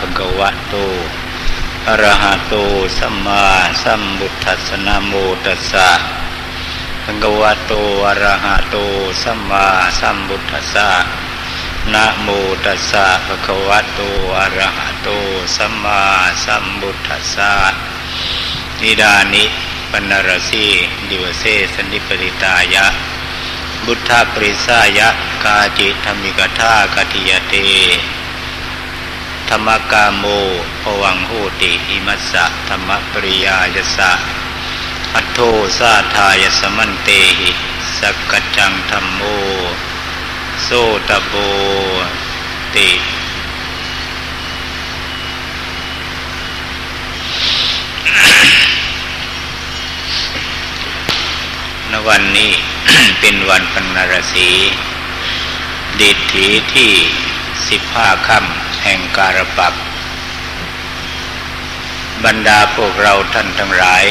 ภะคะวะโตอะระหะโตสัมมาสัมพุทัสนะโมตัสสะภะคะวะโตอะระหะโตสัมมาสัมพุทัสสะนะโมตัสสะภะคะวะโตอะระหะโตสัมมาสัมพุทัสสะนิดานิปนรสีดิวเสสนิปริตายะบุทธปริสายะกาจิธรรมิกธากติยเต ธรรมกาโมภวังโหติอิมัสสะธรรมปริยายสะอัตโทสาทายสมันเตหิสักกจังธรรมโมโสตโบติณวันนี้เป็นวันปัณรสีดิถีที่สิบห้าค่ำ แห่งการปักบรรดาพวกเราท่านทั้งหลาย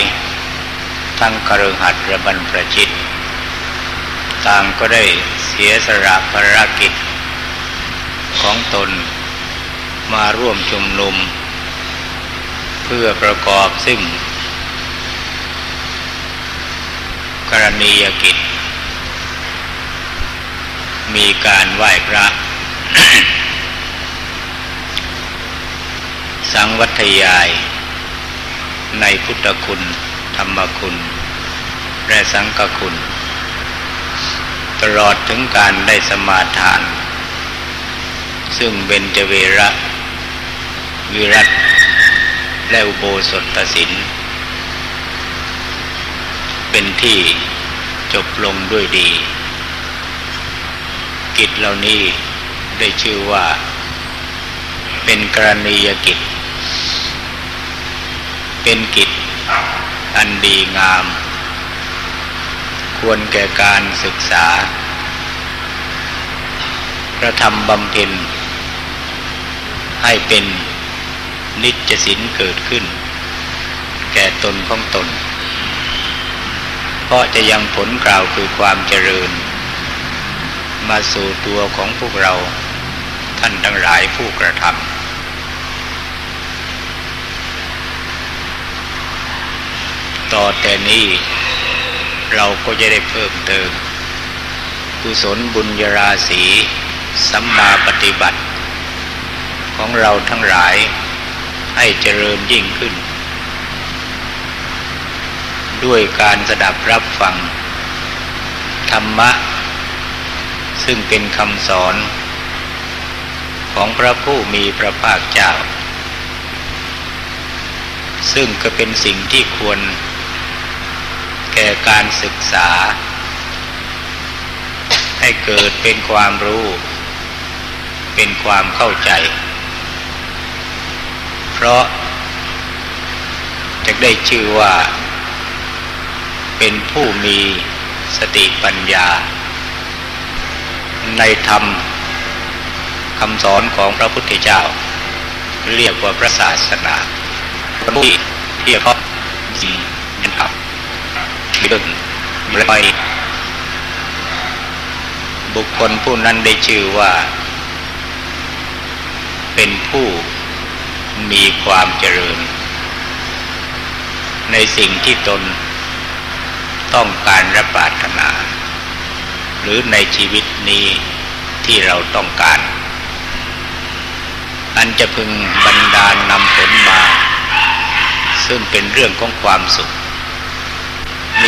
ทั้งครหัดระบันประชิต ต่างก็ได้เสียสละภารกิจ ของตนมาร่วมชุมนุม เพื่อประกอบซึ่งกรณียกิจ มีการไหว้พระ สังวัทยาย ในพุทธคุณ ธรรมคุณ และสังฆคุณ ตลอดถึงการได้สมาทาน ซึ่งเบญจเวระวิรัตและอุโบสถศิลเป็นที่จบลงด้วยดี กิจเหล่านี้ได้ชื่อว่าเป็นกรณียกิจ เป็นกิจอันดีงาม ควรแก่การศึกษากระทำบำเพ็ญ ให้เป็นนิจสินเกิดขึ้น แก่ตนของตน เพราะจะยังผลกล่าวคือความเจริญ มาสู่ตัวของพวกเราท่านทั้งหลายผู้กระทำ ต่อแต่นี้ เราก็จะได้เพิ่มเติม กุศลบุญญาราศีสัมมาปฏิบัติ ของเราทั้งหลายให้เจริญยิ่งขึ้น ด้วยการสดับรับฟัง ธรรมะ ซึ่งเป็นคำสอนของพระผู้มีพระภาคเจ้า ซึ่งก็เป็นสิ่งที่ควร ก่การศึกษา ให้เกิดเป็นความรู้ เป็นความเข้าใจ เพราะจะได้ชื่อว่า เป็นผู้มีสติปัญญา ในธรรมคำสอนของพระพุทธเจ้า เรียกว่าพระศาสนาที่ที่เขาจริงนะครับ เรื่องไปบุคคลผู้นั้นได้ชื่อว่า เป็นผู้มีความเจริญ ในสิ่งที่ตนต้องการรับปรารถนา หรือในชีวิตนี้ที่เราต้องการ อันจะพึงบันดาลนำผลมา ซึ่งเป็นเรื่องของความสุข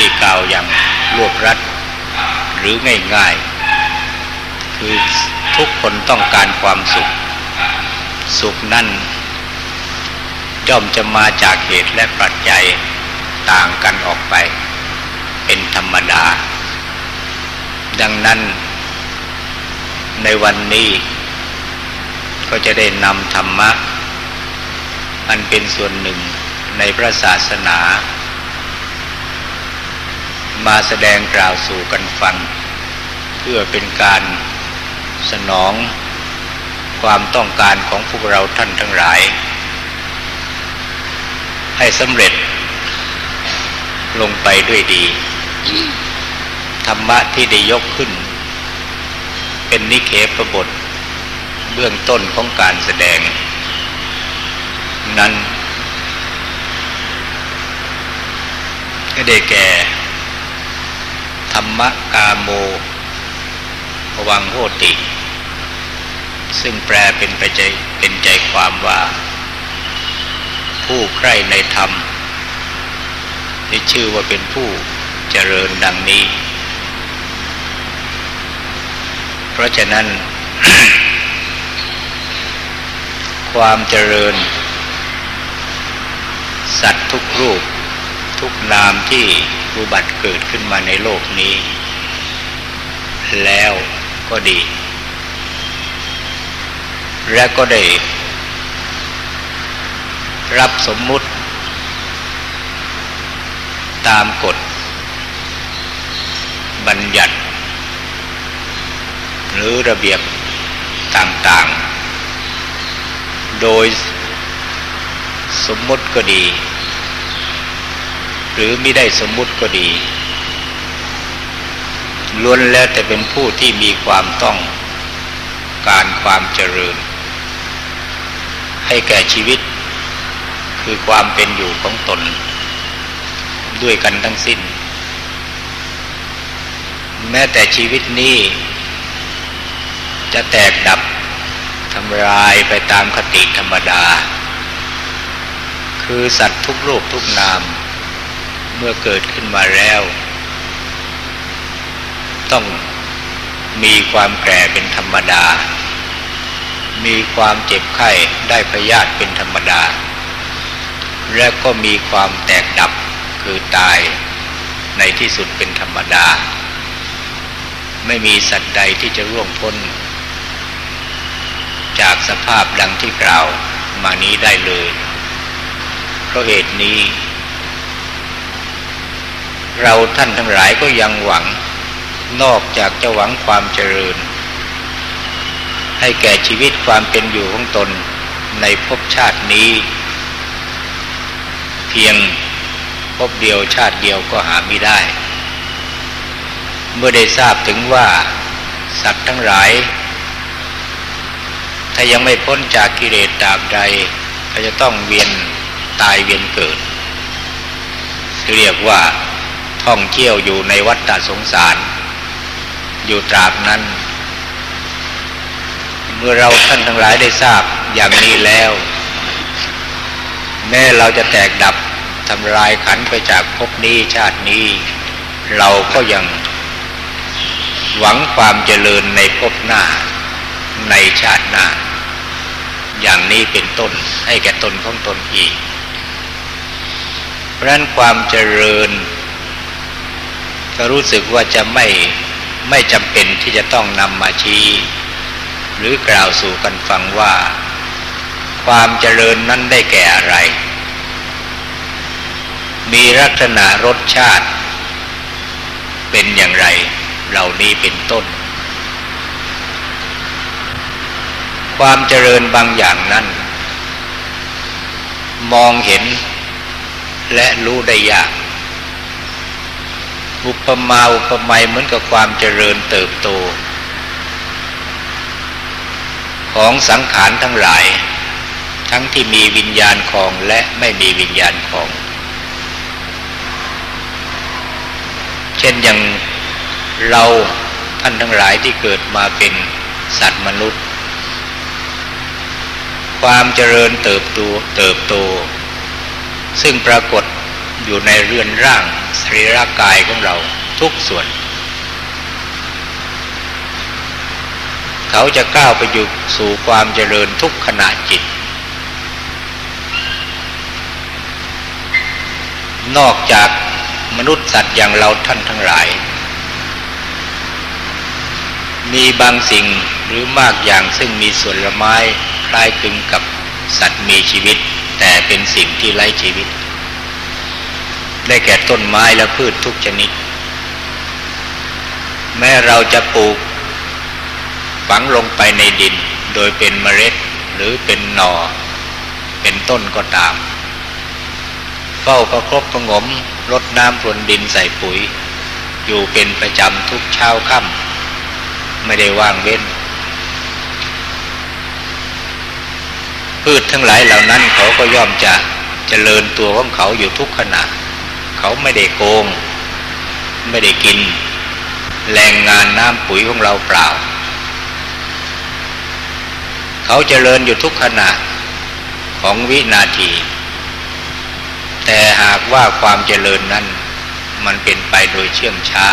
นี่กล่าวอย่างรวบรัดหรือง่ายๆ คือทุกคนต้องการความสุข สุขนั่นย่อมจะมาจากเหตุและปัจจัยต่างกันออกไป เป็นธรรมดา ดังนั้น ในวันนี้ ก็จะได้นำธรรมะ อันเป็นส่วนหนึ่งในพระศาสนา มาแสดงกล่าวสู่กันฟัง เพื่อเป็นการสนองความต้องการของพวกเราท่านทั้งหลาย ให้สำเร็จลงไปด้วยดี ธรรมะที่ได้ยกขึ้น เป็นนิเคปบท เบื้องต้นของการแสดง นั้นก็ได้แก่ ธรรมกาโมภวังโหติ ซึ่งแปลเป็นไปใจเป็นใจความว่า ผู้ใคร่ในธรรมที่ชื่อว่าเป็นผู้เจริญดังนี้ เพราะฉะนั้น ความเจริญ สัตว์ทุกรูป ทุกนามที่อุบัติเกิดขึ้นมาในโลกนี้ แล้วก็ดี และก็ได้ รับสมมุติ ตามกฎ บัญญัติ หรือระเบียบต่างๆ โดยสมมุติก็ดี หรือไม่ได้สมมุติก็ดีล้วนแล้วแต่เป็นผู้ที่มีความต้องการความเจริญ ให้แก่ชีวิต คือความเป็นอยู่ของตน ด้วยกันทั้งสิ้น แม้แต่ชีวิตนี้ จะแตกดับทำลายไปตามคติธรรมดา คือสัตว์ทุกรูปทุกนาม มื่อเกิดขึ้นมาแล้ว ต้องมีความแก่เป็นธรรมดา มีความเจ็บไข้ได้พยาธิเป็นธรรมดา และก็มีความแตกดับคือตายในที่สุดเป็นธรรมดา ไม่มีสัตว์ใดที่จะร่วงพ้น จากสภาพดังที่กล่าวมานี้ได้เลย เพราะเหตุนี้ เราท่านทั้งหลายก็ยังหวัง นอกจากจะหวังความเจริญ ให้แก่ชีวิตความเป็นอยู่ของตนในภพชาตินี้ เพียงภพเดียวชาติเดียวก็หาไม่ได้ เมื่อได้ทราบถึงว่า สัตว์ทั้งหลาย ถ้ายังไม่พ้นจากกิเลสตราบใดก็จะต้องเวียนตายเวียนเกิดเรียกว่า ท่องเที่ยวอยู่ในวัฏฏสงสาร อยู่ตราบนั้น เมื่อเราท่านทั้งหลายได้ทราบอย่างนี้แล้ว แม้เราจะแตกดับทำลายขันไปจากภพนี้ชาตินี้ เราก็ยังหวังความเจริญในภพหน้าในชาติหน้า อย่างนี้เป็นต้นให้แก่ตนของตนอีกเพราะนั้นความเจริญ ก็รู้สึกว่าจะไม่ไม่จำเป็นที่จะต้องนำมาชี้ หรือกล่าวสู่กันฟังว่า ความเจริญนั้นได้แก่อะไร มีลักษณะรสชาติ เป็นอย่างไร เหล่านี้เป็นต้น ความเจริญบางอย่างนั้น มองเห็นและรู้ได้ยาก อุปมาอุปไมยเหมือนกับความเจริญเติบโต ของสังขารทั้งหลาย ทั้งที่มีวิญญาณของและไม่มีวิญญาณของ เช่นอย่างเราท่านทั้งหลายที่เกิดมาเป็นสัตว์มนุษย์ ความเจริญเติบโตเติบโต ซึ่งปรากฏ อยู่ในเรือนร่างสรีระกายของเราทุกส่วน เขาจะก้าวไปอยู่สู่ความเจริญทุกขณะจิต นอกจากมนุษย์สัตว์อย่างเราท่านทั้งหลาย มีบางสิ่งหรือมากอย่างซึ่งมีส่วนละไม้คล้ายคลึงกับสัตว์มีชีวิต แต่เป็นสิ่งที่ไร้ชีวิต ได้แก่ต้นไม้และพืชทุกชนิด แม้เราจะปลูก ฝังลงไปในดินโดยเป็นเมล็ดหรือเป็นหนอ่อ เป็นต้นก็ตาม เฝ้าประครบประงมรดน้ำพรวนดินใส่ปุ๋ย อยู่เป็นประจำทุกเช้าค่ำไม่ได้ว่างเว้น พืชทั้งหลายเหล่านั้นเขาก็ย่อมจะเจริญตัวของเขาอยู่ทุกขณะ เขาไม่ได้โกง ไม่ได้กิน แรงงานน้ำปุ๋ยของเราเปล่า เขาเจริญอยู่ทุกขณะของวินาที แต่หากว่าความเจริญนั้น มันเป็นไปโดยเชื่องช้า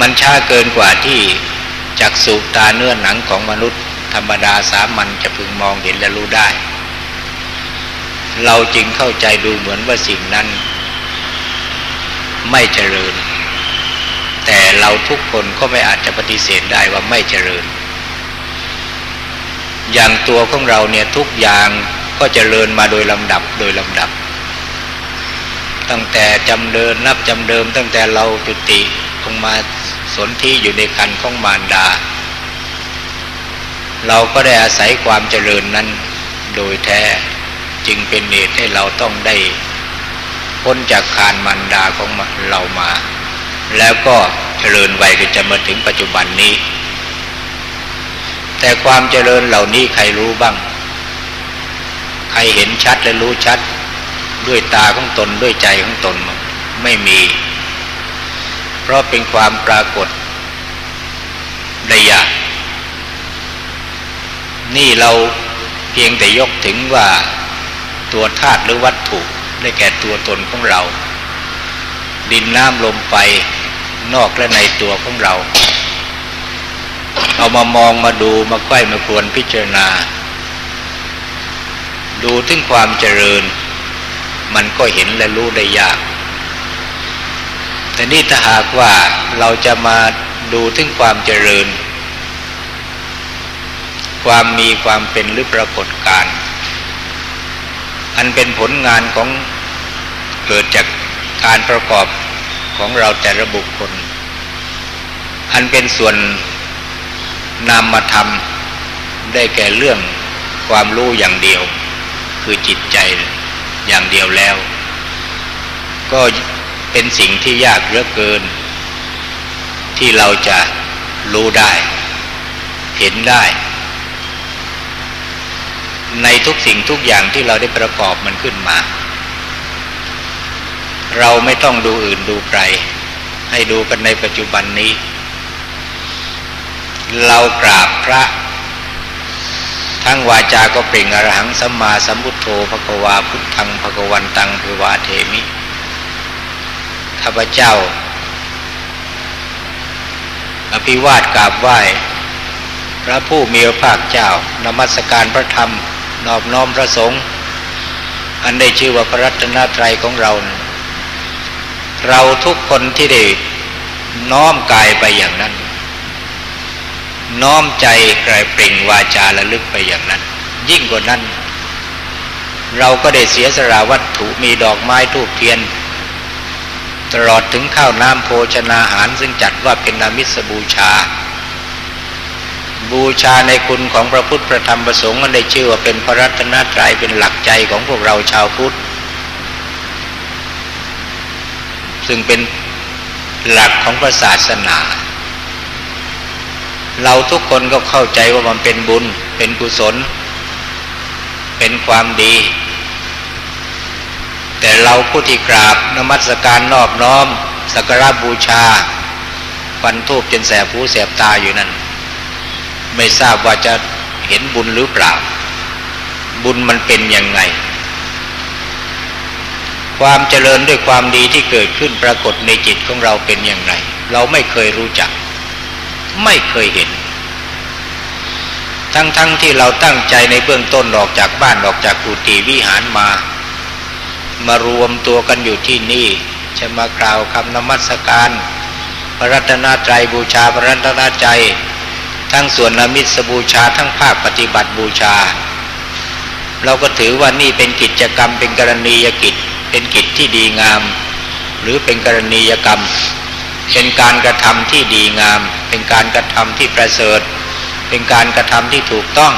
มันช้าเกินกว่าที่จักสุตาเนื้อหนังของมนุษย์ ธรรมดาสามัญจะพึงมองเห็นและรู้ได้ เราจึงเข้าใจดูเหมือนว่าสิ่งนั้น ไม่เจริญ แต่เราทุกคนก็ไม่อาจจะปฏิเสธได้ว่าไม่เจริญ อย่างตัวของเราเนี่ยทุกอย่างก็เจริญมาโดยลำดับโดยลำดับ ตั้งแต่จำเดินนับจำเดิม ตั้งแต่เราจุติลงมาสนที่อยู่ในคันของมารดา เราก็ได้อาศัยความเจริญนั้นโดยแท้ จึงเป็นเหตุให้เราต้องได้พ้นจากคานมันดาของเรามา แล้วก็เจริญวัยก็จะมาถึงปัจจุบันนี้ แต่ความเจริญเหล่านี้ใครรู้บ้าง ใครเห็นชัดและรู้ชัด ด้วยตาของตนด้วยใจของตนไม่มี เพราะเป็นความปรากฏได้ยากนี่เราเพียงแต่ยกถึงว่า ตัวธาตุหรือวัตถุ ได้แก่ตัวตนของเรา ดินน้ำลมไฟนอกและในตัวของเรา เอามามองมาดูมาใกล้มาควรพิจารณา ดูถึงความเจริญ มันก็เห็นและรู้ได้ยาก แต่นี่ถ้าหากว่าเราจะมาดูถึงความเจริญ ความมีความเป็นหรือปรากฏการ อันเป็นผลงานของเกิดจากการประกอบของเราแต่ระบุคคล อันเป็นส่วนนามมาทำได้แก่เรื่องความรู้อย่างเดียว คือจิตใจอย่างเดียวแล้ว ก็เป็นสิ่งที่ยากเหลือเกิน ที่เราจะรู้ได้ เห็นได้ ในทุกสิ่งทุกอย่างที่เราได้ประกอบมันขึ้นมา เราไม่ต้องดูอื่นดูไกล ให้ดูกันในปัจจุบันนี้ เรากราบพระ ทั้งวาจาก็เปล่งอรหังสัมมาสัมพุทโธภควาพุทธังภควันตังภวาเทมิข้าพเจ้า อภิวาทกราบไหว้พระผู้มีพระภาคเจ้านมัสการพระธรรม นอบน้อมพระสงฆ์อันได้ชื่อว่าพระรัตนตรัยของเรา เราทุกคนที่ได้น้อมกายไปอย่างนั้น น้อมใจกลายเปล่งวาจาระลึกไปอย่างนั้น ยิ่งกว่านั้น เราก็ได้เสียสละวัตถุมีดอกไม้ทูบเทียน ตลอดถึงข้าวน้ำโภชนาหารซึ่งจัดว่าเป็นนามิสบูชา บูชาในคุณของพระพุทธพระธรรมพระสงฆ์มันได้ชื่อว่าเป็นพระรัตนตรัยเป็นหลักใจของพวกเราชาวพุทธ ซึ่งเป็นหลักของพระศาสนา เราทุกคนก็เข้าใจว่ามันเป็นบุญ เป็นกุศล เป็นความดี แต่เราผู้ที่กราบนมัสการนอบน้อม สักการะบูชาฟันทูบจนแสบหูแสบตาอยู่นั่น ไม่ทราบว่าจะเห็นบุญหรือเปล่า บุญมันเป็นยังไง ความเจริญด้วยความดีที่เกิดขึ้นปรากฏในจิตของเราเป็นอย่างไร เราไม่เคยรู้จัก ไม่เคยเห็น ทั้งๆทที่เราตั้งใจในเบื้องต้นออกจากบ้านออกจากกุฏิวิหารมา มารวมตัวกันอยู่ที่นี่จะมากล่าวคำนมัสการพระรัตนตรัยบูชาพระรัตนใจ ทั้งส่วนนามิสบูชาทั้งภาคปฏิบัติบูชา เราก็ถือว่านี่เป็นกิจกรรมเป็นกรณียกิจ เป็นกิจที่ดีงาม หรือเป็นกรณียกรรม เป็นการกระทำที่ดีงาม เป็นการกระทำที่ประเสริฐ เป็นการกระทำที่ถูกต้อง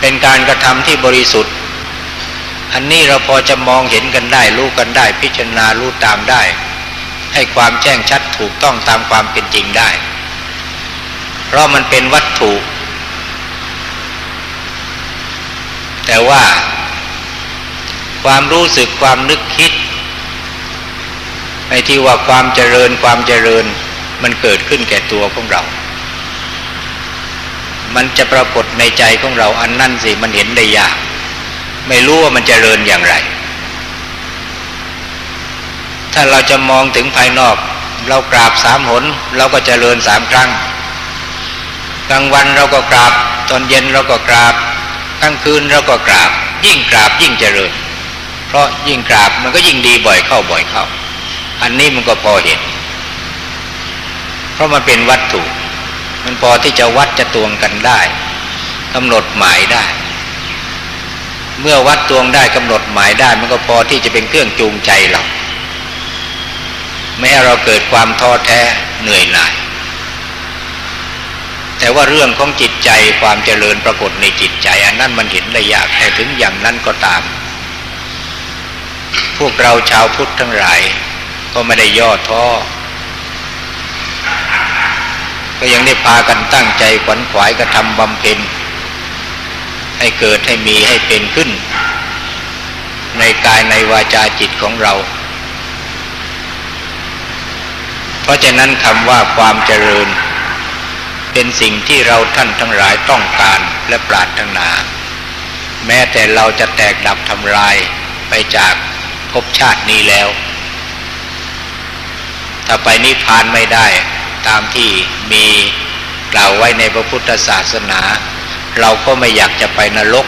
เป็นการกระทำที่บริสุทธิ์ อันนี้เราพอจะมองเห็นกันได้รู้กันได้ พิจารณารู้ตามได้ ให้ความแจ้งชัดถูกต้องตามความเป็นจริงได้ เพราะมันเป็นวัตถุ แต่ว่า ความรู้สึกความนึกคิด ในที่ว่าความเจริญความเจริญมันเกิดขึ้นแก่ตัวของเรา มันจะปรากฏในใจของเราอันนั่นสิมันเห็นได้ยาก ไม่รู้ว่ามันจเจริญอย่างไร ถ้าเราจะมองถึงภายนอก เรากราบสามหน เราก็จเจริญสามครั้ง กลางวันเราก็กราบ ตอนเย็นเราก็กราบกลางคืนเราก็กราบ ยิ่งกราบยิ่งเจริญ เพราะยิ่งกราบมันก็ยิ่งดีบ่อยเข้าบ่อยเข้า อันนี้มันก็พอเห็น เพราะมันเป็นวัตถุ มันพอที่จะวัดจะตวงกันได้กำหนดหมายได้ เมื่อวัดตวงได้กำหนดหมายได้ มันก็พอที่จะเป็นเครื่องจูงใจเราไม่ให้เราเกิดความท้อแท้เหนื่อยหน่าย แต่ว่าเรื่องของจิตใจความเจริญปรากฏในจิตใจ อันนั้นมันเห็นได้ยากแต่ถึงอย่างนั้นก็ตาม พวกเราชาวพุทธทั้งหลาย ก็ไม่ได้ย่อท้อก็ยังได้พากันตั้งใจขวัญขวายกระทำบำเพ็ญให้เกิดให้มีให้เป็นขึ้น ในกายในวาจาจิตของเรา เพราะฉะนั้นคำว่าความเจริญ เป็นสิ่งที่เราท่านทั้งหลายต้องการและปรารถนา แม้แต่เราจะแตกดับทำลายไปจากภพชาตินี้แล้ว ถ้าไปนิพพานไม่ได้ตามที่มีกล่าวไว้ในพระพุทธศาสนา เราก็ไม่อยากจะไปนรก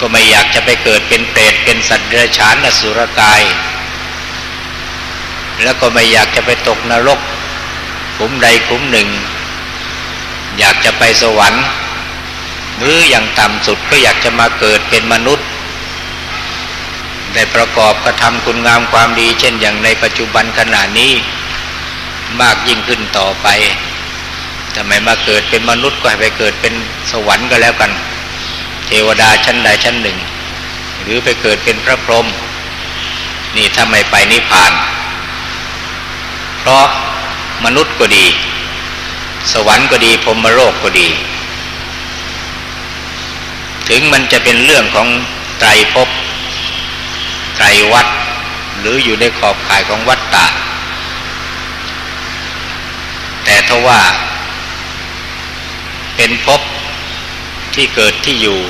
ก็ไม่อยากจะไปเกิดเป็นเปรตเป็นสัตว์เดรัจฉานอสุรกาย แล้วก็ไม่อยากจะไปตกนรก ขุมใดขุมหนึ่ง อยากจะไปสวรรค์ หรืออย่างต่ำสุดก็อยากจะมาเกิดเป็นมนุษย์ ได้ประกอบกระทำคุณงามความดี เช่นอย่างในปัจจุบันขณะนี้มากยิ่งขึ้นต่อไปทำไมมาเกิดเป็นมนุษย์ก็ให้ไปเกิดเป็นสวรรค์ก็แล้วกัน เทวดาชั้นใดชั้นหนึ่ง หรือไปเกิดเป็นพระพรหมนี่ถ้าไม่ไปนิพพาน เพราะ มนุษย์ก็ดี สวรรค์ก็ดีพรมโลกก็ดี ถึงมันจะเป็นเรื่องของไตรภพไตรวัดหรืออยู่ในขอบข่ายของวัฏฏะแต่ทว่า เป็นภพที่เกิดที่อยู่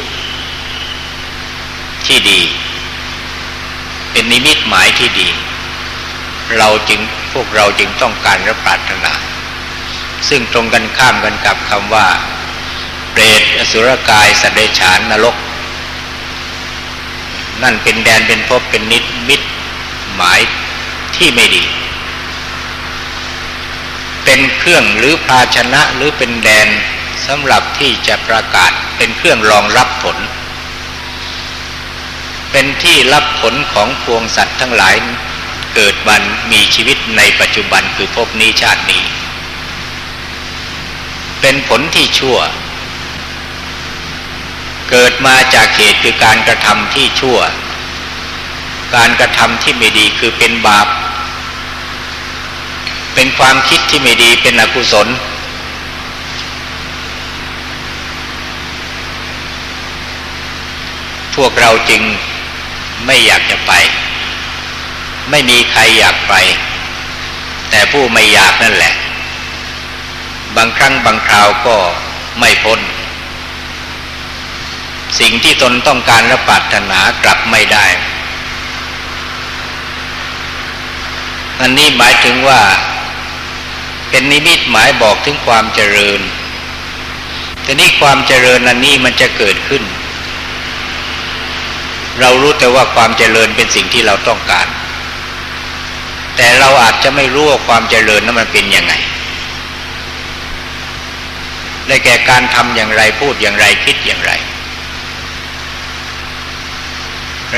ที่ดี เป็นนิมิตหมายที่ดี เราจึง พวกเราจึงต้องการและปรารถนา ซึ่งตรงกันข้ามกันกับคำว่า เปรตอสุรกายสัตว์เดชานนรก นั่นเป็นแดนเป็นภพเป็นนิมิตหมายที่ไม่ดี เป็นเครื่องหรือภาชนะหรือเป็นแดนสำหรับที่จะประกาศเป็นเครื่องรองรับผล เป็นที่รับผลของพวงสัตว์ทั้งหลาย เกิดบันมีชีวิตในปัจจุบันคือพบนี้ชาตินี้ เป็นผลที่ชั่ว เกิดมาจากเหตุคือการกระทำที่ชั่ว การกระทำที่ไม่ดีคือเป็นบาป เป็นความคิดที่ไม่ดีเป็นอกุศลพวกเราจึงไม่อยากจะไป ไม่มีใครอยากไป แต่ผู้ไม่อยากนั่นแหละ บางครั้งบางคราวก็ไม่พ้น สิ่งที่ตนต้องการและปรารถนากลับไม่ได้ อันนี้หมายถึงว่า เป็นนิมิตหมายบอกถึงความเจริญแต่นี่ความเจริญอันนี้มันจะเกิดขึ้น เรารู้แต่ว่าความเจริญเป็นสิ่งที่เราต้องการ แต่เราอาจจะไม่รู้ว่าความเจริญนั้นมันเป็นยังไง ได้แก่การทำอย่างไรพูดอย่างไรคิดอย่างไร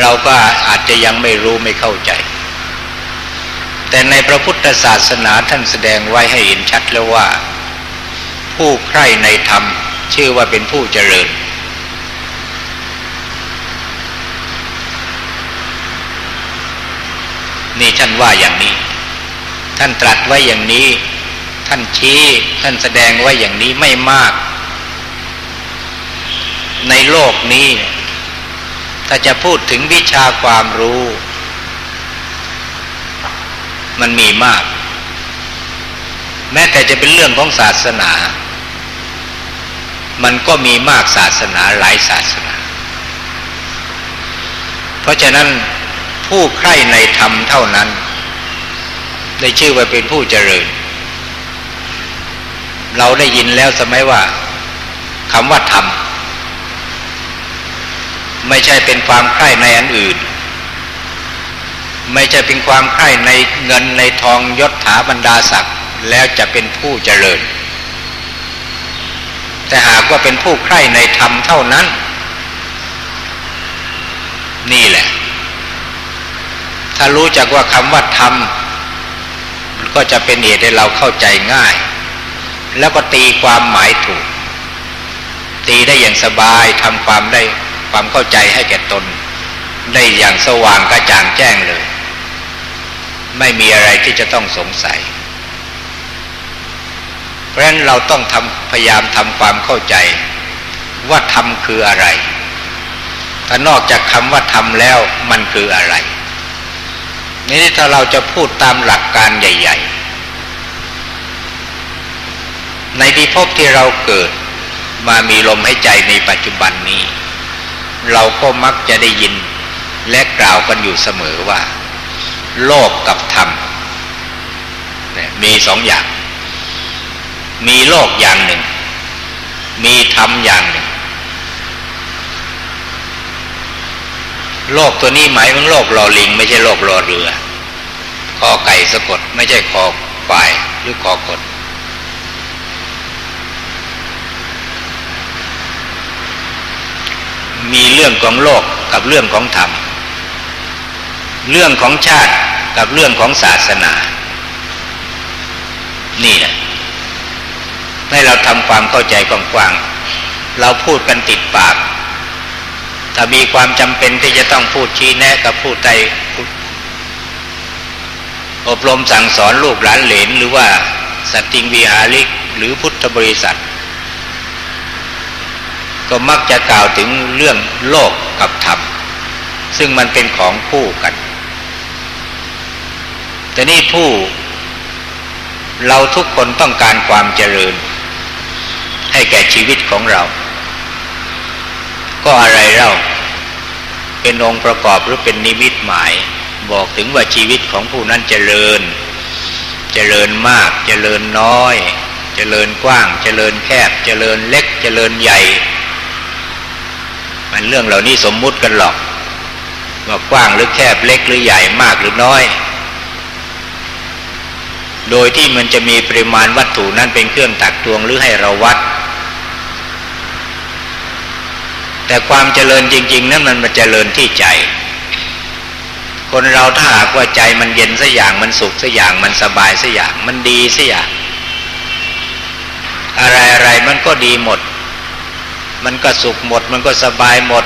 เราก็อาจจะยังไม่รู้ไม่เข้าใจ แต่ในพระพุทธศาสนาท่านแสดงไว้ให้เห็นชัดแล้วว่า ผู้ใคร่ในธรรมชื่อว่าเป็นผู้เจริญ นี่ท่านว่าอย่างนี้ ท่านตรัสไว้อย่างนี้ ท่านชี้ท่านแสดงไว้อย่างนี้ไม่มาก ในโลกนี้ ถ้าจะพูดถึงวิชาความรู้ มันมีมาก แม้แต่จะเป็นเรื่องของศาสนา มันก็มีมากศาสนาหลายศาสนา เพราะฉะนั้น ผู้ใคร่ในธรรมเท่านั้น ได้ชื่อว่าเป็นผู้เจริญ เราได้ยินแล้วสมัยว่าคำว่าธรรมไม่ใช่เป็นความใคร่ในอันอื่น ไม่ใช่เป็นความใคร่ในเงินในทองยศถาบรรดาศักดิ์แล้วจะเป็นผู้เจริญ แต่หากว่าเป็นผู้ใคร่ในธรรมเท่านั้น นี่แหละ ถ้ารู้จักว่าคำว่าธรรมก็จะเป็นเหตุให้เราเข้าใจง่าย แล้วก็ตีความหมายถูก ตีได้อย่างสบายทำความได้ความเข้าใจให้แก่ตน ได้อย่างสว่างกระจ่างแจ้งเลย ไม่มีอะไรที่จะต้องสงสัย เพราะฉะนั้นเราต้องทำพยายามทำความเข้าใจ ว่าธรรมคืออะไรถ้านอกจากคำว่าธรรมแล้วมันคืออะไร นี่ถ้าเราจะพูดตามหลักการใหญ่ ๆ ในพิภพที่เราเกิดมามีลมหายใจในปัจจุบันนี้ เราก็มักจะได้ยินและกล่าวกันอยู่เสมอว่า โลกกับธรรมมีสองอย่าง มีโลกอย่างหนึ่ง มีธรรมอย่างหนึ่ง โลกตัวนี้หมายถึงโลกรอลิง ไม่ใช่โลกรอเรือคอไก่สะกด ไม่ใช่คอควายหรือคอกดมีเรื่องของโลกกับเรื่องของธรรม เรื่องของชาติกับเรื่องของศาสนา นี่แหละให้เราทำความเข้าใจกว้างๆเราพูดกันติดปาก ถ้ามีความจำเป็นที่จะต้องพูดชี้แนะกับผู้ใดอบรมสั่งสอนลูกหลานเหลนหรือว่าสัตติงวิหาริกหรือพุทธบริษัท ก็มักจะกล่าวถึงเรื่องโลกกับธรรม ซึ่งมันเป็นของคู่กัน แต่นี่ผู้เราทุกคนต้องการความเจริญ ให้แก่ชีวิตของเรา ก็อะไรเล่า เป็นองค์ประกอบหรือเป็นนิมิตหมาย บอกถึงว่าชีวิตของผู้นั้นเจริญ เจริญมาก เจริญน้อย เจริญกว้าง เจริญแคบ เจริญเล็ก เจริญใหญ่ มันเรื่องเหล่านี้สมมุติกันหรอกว่ากว้างหรือแคบเล็กหรือใหญ่มากหรือน้อย โดยที่มันจะมีปริมาณวัตถุนั้นเป็นเครื่องตักตวงหรือให้เราวัด แต่ความเจริญจริง ๆ นั้นมันมาเจริญที่ใจ คนเราถ้าหากว่าใจมันเย็นสัอย่างมันสุขสัอย่างมันสบายสัอย่างมันดีสัอย่าง อะไรอะไรมันก็ดีหมด มันก็สุขหมด มันก็สบายหมด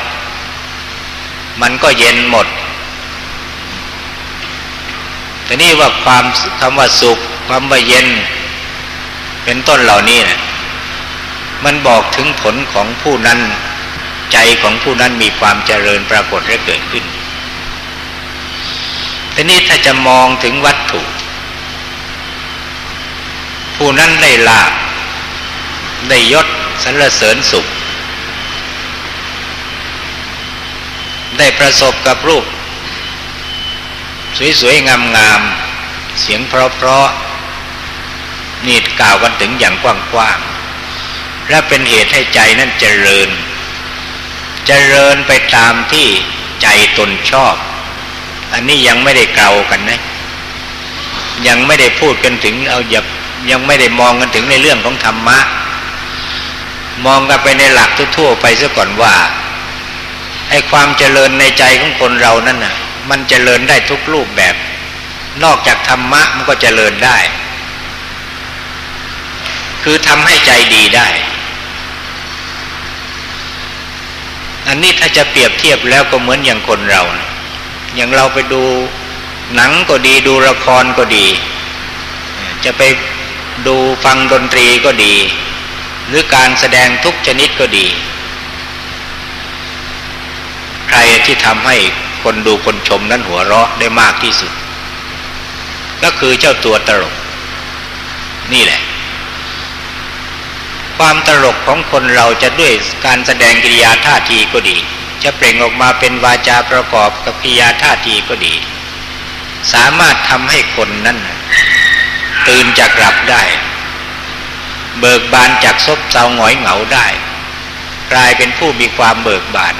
มันก็เย็นหมดแต่นี่ว่าความคำว่าสุขความว่าเย็น เป็นต้นเหล่านี้นะมันบอกถึงผลของผู้นั้น ใจของผู้นั้นมีความเจริญปรากฏและเกิดขึ้นทีนี้ถ้าจะมองถึงวัตถุ ผู้นั้นได้ลาบได้ยศสรรเสริญสุข ได้ประสบกับรูป สวยๆ งามๆ เสียงเพราะๆนี่กล่าวกันถึงอย่างกว้างๆและเป็นเหตุให้ใจนั้นเจริญ เจริญไปตามที่ใจตนชอบ อันนี้ยังไม่ได้เกล่ากันนะ ยังไม่ได้พูดกันถึงเอาอย่ายังไม่ได้มองกันถึงในเรื่องของธรรมะ มองกันไปในหลักทั่วๆไปซะก่อนว่าไอ้ความเจริญในใจของคนเรานั่นน่ะ มันเจริญได้ทุกรูปแบบ นอกจากธรรมะมันก็เจริญได้ คือทำให้ใจดีได้ อันนี้ถ้าจะเปรียบเทียบแล้วก็เหมือนอย่างคนเราอย่างเราไปดูหนังก็ดีดูละครก็ดี จะไปดูฟังดนตรีก็ดี หรือการแสดงทุกชนิดก็ดี ใครที่ทำให้คนดูคนชมนั้นหัวเราะได้มากที่สุด ก็คือเจ้าตัวตลก นี่แหละ ความตลกของคนเราจะด้วยการแสดงกิริยาท่าทีก็ดี จะเปล่งออกมาเป็นวาจาประกอบกับกิริยาท่าทีก็ดี สามารถทำให้คนนั้นตื่นจากหลับได้ เบิกบานจากซบเซาหงอยเหงาได้ กลายเป็นผู้มีความเบิกบาน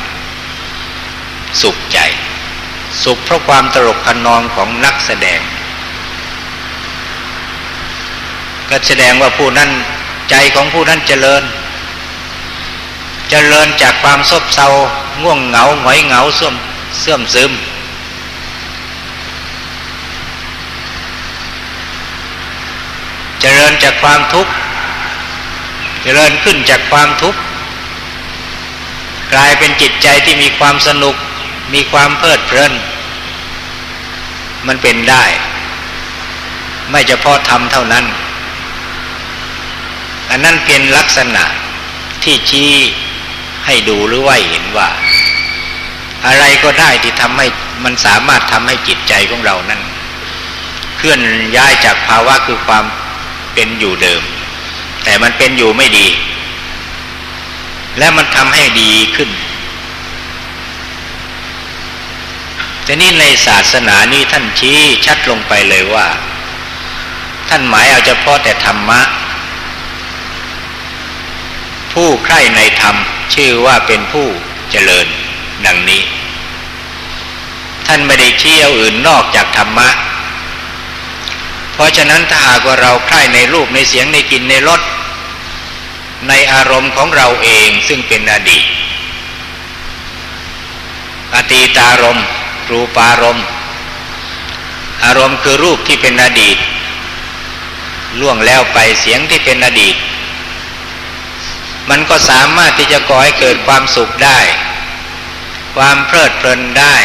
สุขใจ สุขเพราะความตลกขนองของนักแสดง ก็แสดงว่าผู้นั้น ใจของผู้นั้นเจริญ เจริญจากความซบเซาง่วงเหงาหงอยเหงาเสื่อมเสื่อมซึม เจริญจากความทุกข์ เจริญขึ้นจากความทุกข์ กลายเป็นจิตใจที่มีความสนุก มีความเพลิดเพลิน มันเป็นได้ ไม่เฉพาะทำเท่านั้น อันนั้นเป็นลักษณะที่ชี้ให้ดูหรือว่าเห็นว่า อะไรก็ได้ที่ทำให้มันสามารถทำให้จิตใจของเรานั้น เคลื่อนย้ายจากภาวะคือความเป็นอยู่เดิม แต่มันเป็นอยู่ไม่ดี และมันทำให้ดีขึ้นแต่นี่ในศาสนานี้ท่านชี้ชัดลงไปเลยว่า ท่านหมายเอาเฉพาะแต่ธรรมะ ผู้ใคร่ในธรรมชื่อว่าเป็นผู้เจริญดังนี้ ท่านไม่ได้เชี้เอาอื่นนอกจากธรรมะ เพราะฉะนั้นถ้าหากว่าเราใคร่ในรูปในเสียงในกลิ่นในรสในอารมณ์ของเราเองซึ่งเป็นอดีต อตีตารมรูปารมณ์ อารมณ์คือรูปที่เป็นอดีต ล่วงแล้วไปเสียงที่เป็นอดีต มันก็สามารถที่จะก่อให้เกิดความสุขได้ ความเพลิดเพลินได้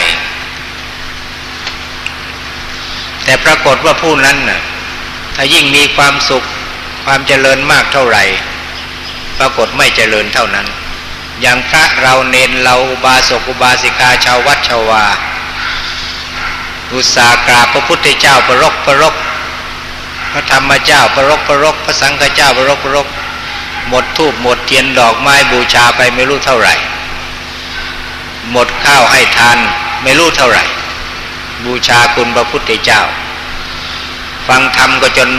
แต่ปรากฏว่าผู้นั้นน่ะถ้ายิ่งมีความสุขความเจริญมากเท่าไหร่ ปรากฏไม่เจริญเท่านั้น อย่างพระเราเนนเราอุบาสกอุบาสิกาชาววัดชาวาอุตสาหกราบพระพุทธเจ้าประรกประรกพระธรรมเจ้าประรกประรกพระสังฆเจ้าประรกประรก หมดทูบหมดเทียนดอกไม้บูชาไปไม่รู้เท่าไหร่ หมดข้าวให้ทานไม่รู้เท่าไหร่ บูชาคุณพระพุทธเจ้า ฟังธรรมก็จน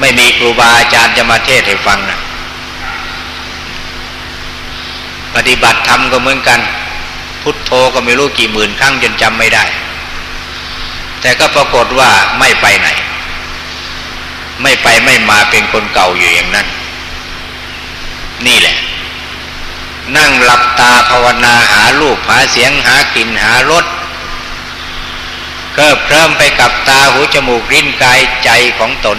ไม่มีครูบาอาจารย์จะมาเทศให้ฟังนะปฏิบัติธรรมก็เหมือนกัน พุทโธก็ไม่รู้กี่หมื่นครั้งจนจำไม่ได้ แต่ก็ปรากฏว่าไม่ไปไหน ไม่ไปไม่มาเป็นคนเก่าอยู่อย่างนั้น นี่แหละ นั่งหลับตาภาวนาหาลูกหาเสียงหากลิ่นหารสเกิบเคลิ้มไปกับตาหูจมูกลิ้นกายใจของตน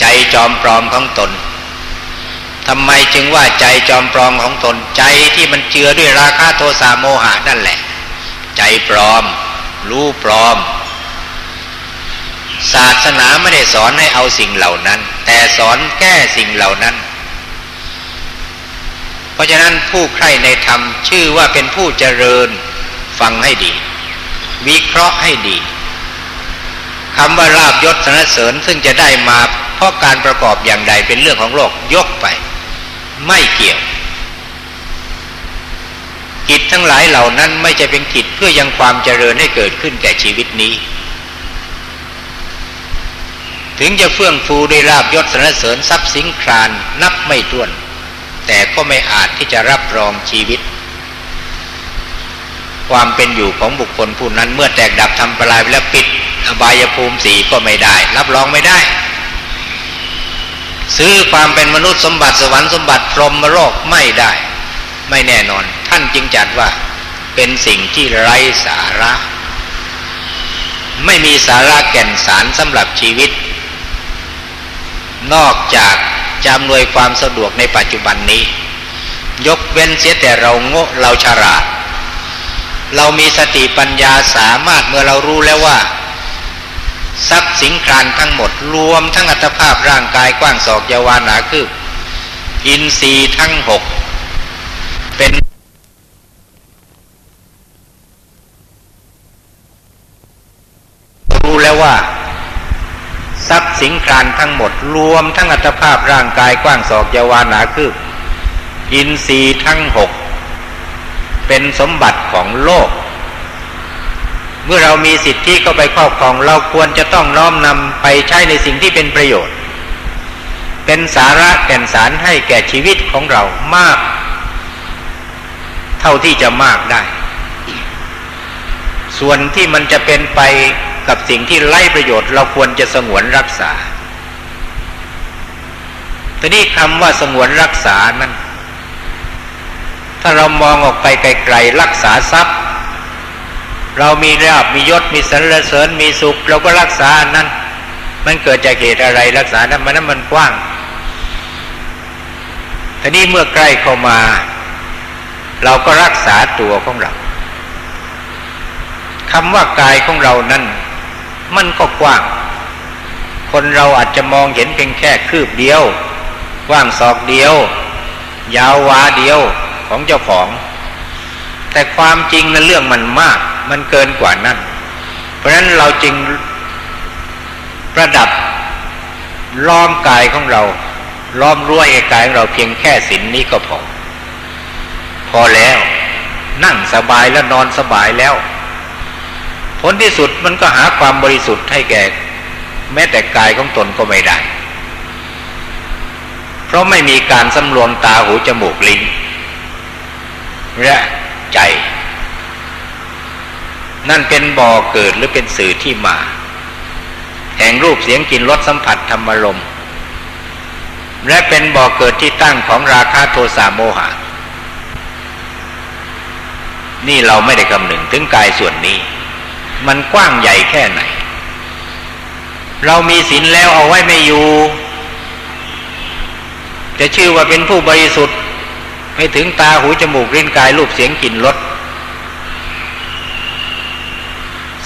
ใจจอมปลอมของตนทำไมจึงว่าใจจอมปลอมของตนใจที่มันเจือด้วยราคะโทสะโมหะนั่นแหละ ใจปลอม รู้ปลอม ศาสนาไม่ได้สอนให้เอาสิ่งเหล่านั้น แต่สอนแก้สิ่งเหล่านั้น เพราะฉะนั้นผู้ใครในธรรมชื่อว่าเป็นผู้เจริญฟังให้ดี วิเคราะห์ให้ดีคำว่าลาบยศสนเสริญซึ่งจะได้มาเพราะการประกอบอย่างใดเป็นเรื่องของโลกยกไป ไม่เกี่ยว กิจทั้งหลายเหล่านั้นไม่จะเป็นกิจเพื่อยังความเจริญให้เกิดขึ้นแก่ชีวิตนี้ ถึงจะเฟื่องฟูด้วยลาบยศสนเสริญทรัพย์สินครานนับไม่ถ้วน แต่ก็ไม่อาจที่จะรับรองชีวิต ความเป็นอยู่ของบุคคลผู้นั้นเมื่อแตกดับทำปลายไปแล้วปิด อบายภูมิสีก็ไม่ได้ รับรองไม่ได้ ซื้อความเป็นมนุษย์สมบัติสวรรค์สมบัติพรหมโลกไม่ได้ ไม่แน่นอน ท่านจึงจัดว่าเป็นสิ่งที่ไร้สาระ ไม่มีสาระแก่นสารสำหรับชีวิต นอกจาก จำนวยความสะดวกในปัจจุบันนี้ ยกเว้นเสียแต่เราโง่เราฉลาด เรามีสติปัญญาสามารถเมื่อเรารู้แล้วว่าทรัพย์สินครานทั้งหมดรวมทั้งอัตภาพร่างกายกว้างศอกยาวานาคืออินทรีย์ทั้งหกเป็นรู้แล้วว่า ทรัพย์สินคานทั้งหมด รวมทั้งอัตภาพร่างกายกว้างศอกยาวานาคืบอินทรีย์ทั้งหกเป็นสมบัติของโลก เมื่อเรามีสิทธิเข้าไปครอบครองเราควรจะต้องน้อมนำไปใช้ในสิ่งที่เป็นประโยชน์ เป็นสาระแก่นสารให้แก่ชีวิตของเรามาก เท่าที่จะมากได้ ส่วนที่มันจะเป็นไป กับสิ่งที่ไร้ประโยชน์ เราควรจะสงวนรักษาทีนี้คำว่าสงวนรักษานั้น ถ้าเรามองออกไปไกลๆรักษาทรัพย์ เรามีราบมียศมีสรรเสริญมีสุข เราก็รักษาอันนั้น มันเกิดจากเหตุอะไรรักษานั้นมันนั้นมันกว้างทีนี้เมื่อใกล้เข้ามา เราก็รักษาตัวของเราคำว่ากายของเรานั้น มันก็กว้าง คนเราอาจจะมองเห็นเพียงแค่คืบเดียวกว้างศอกเดียว ยาววาเดียวของเจ้าของ แต่ความจริงนั้นเรื่องมันมาก มันเกินกว่านั้น เพราะฉะนั้นเราจึงประดับล้อมกายของเรา ล้อมรั้วเอกายของเราเพียงแค่สินนี้ก็พอ พอแล้ว นั่งสบายแล้วนอนสบายแล้ว ผลที่สุดมันก็หาความบริสุทธิ์ให้แก่ แม้แต่กายของตนก็ไม่ได้ เพราะไม่มีการสำรวมตาหูจมูกลิ้นและใจ นั่นเป็นบ่อเกิดหรือเป็นสื่อที่มา แห่งรูปเสียงกลิ่นรสสัมผัสธรรมลมและเป็นบ่อเกิดที่ตั้งของราคะโทสะโมหะนี่เราไม่ได้คำนึงถึงกายส่วนนี้ มันกว้างใหญ่แค่ไหน เรามีศีลแล้วเอาไว้ไม่อยู่ จะชื่อว่าเป็นผู้บริสุทธิ์ไม่ถึงตาหูจมูกลิ้นกายรูปเสียงกลิ่นรส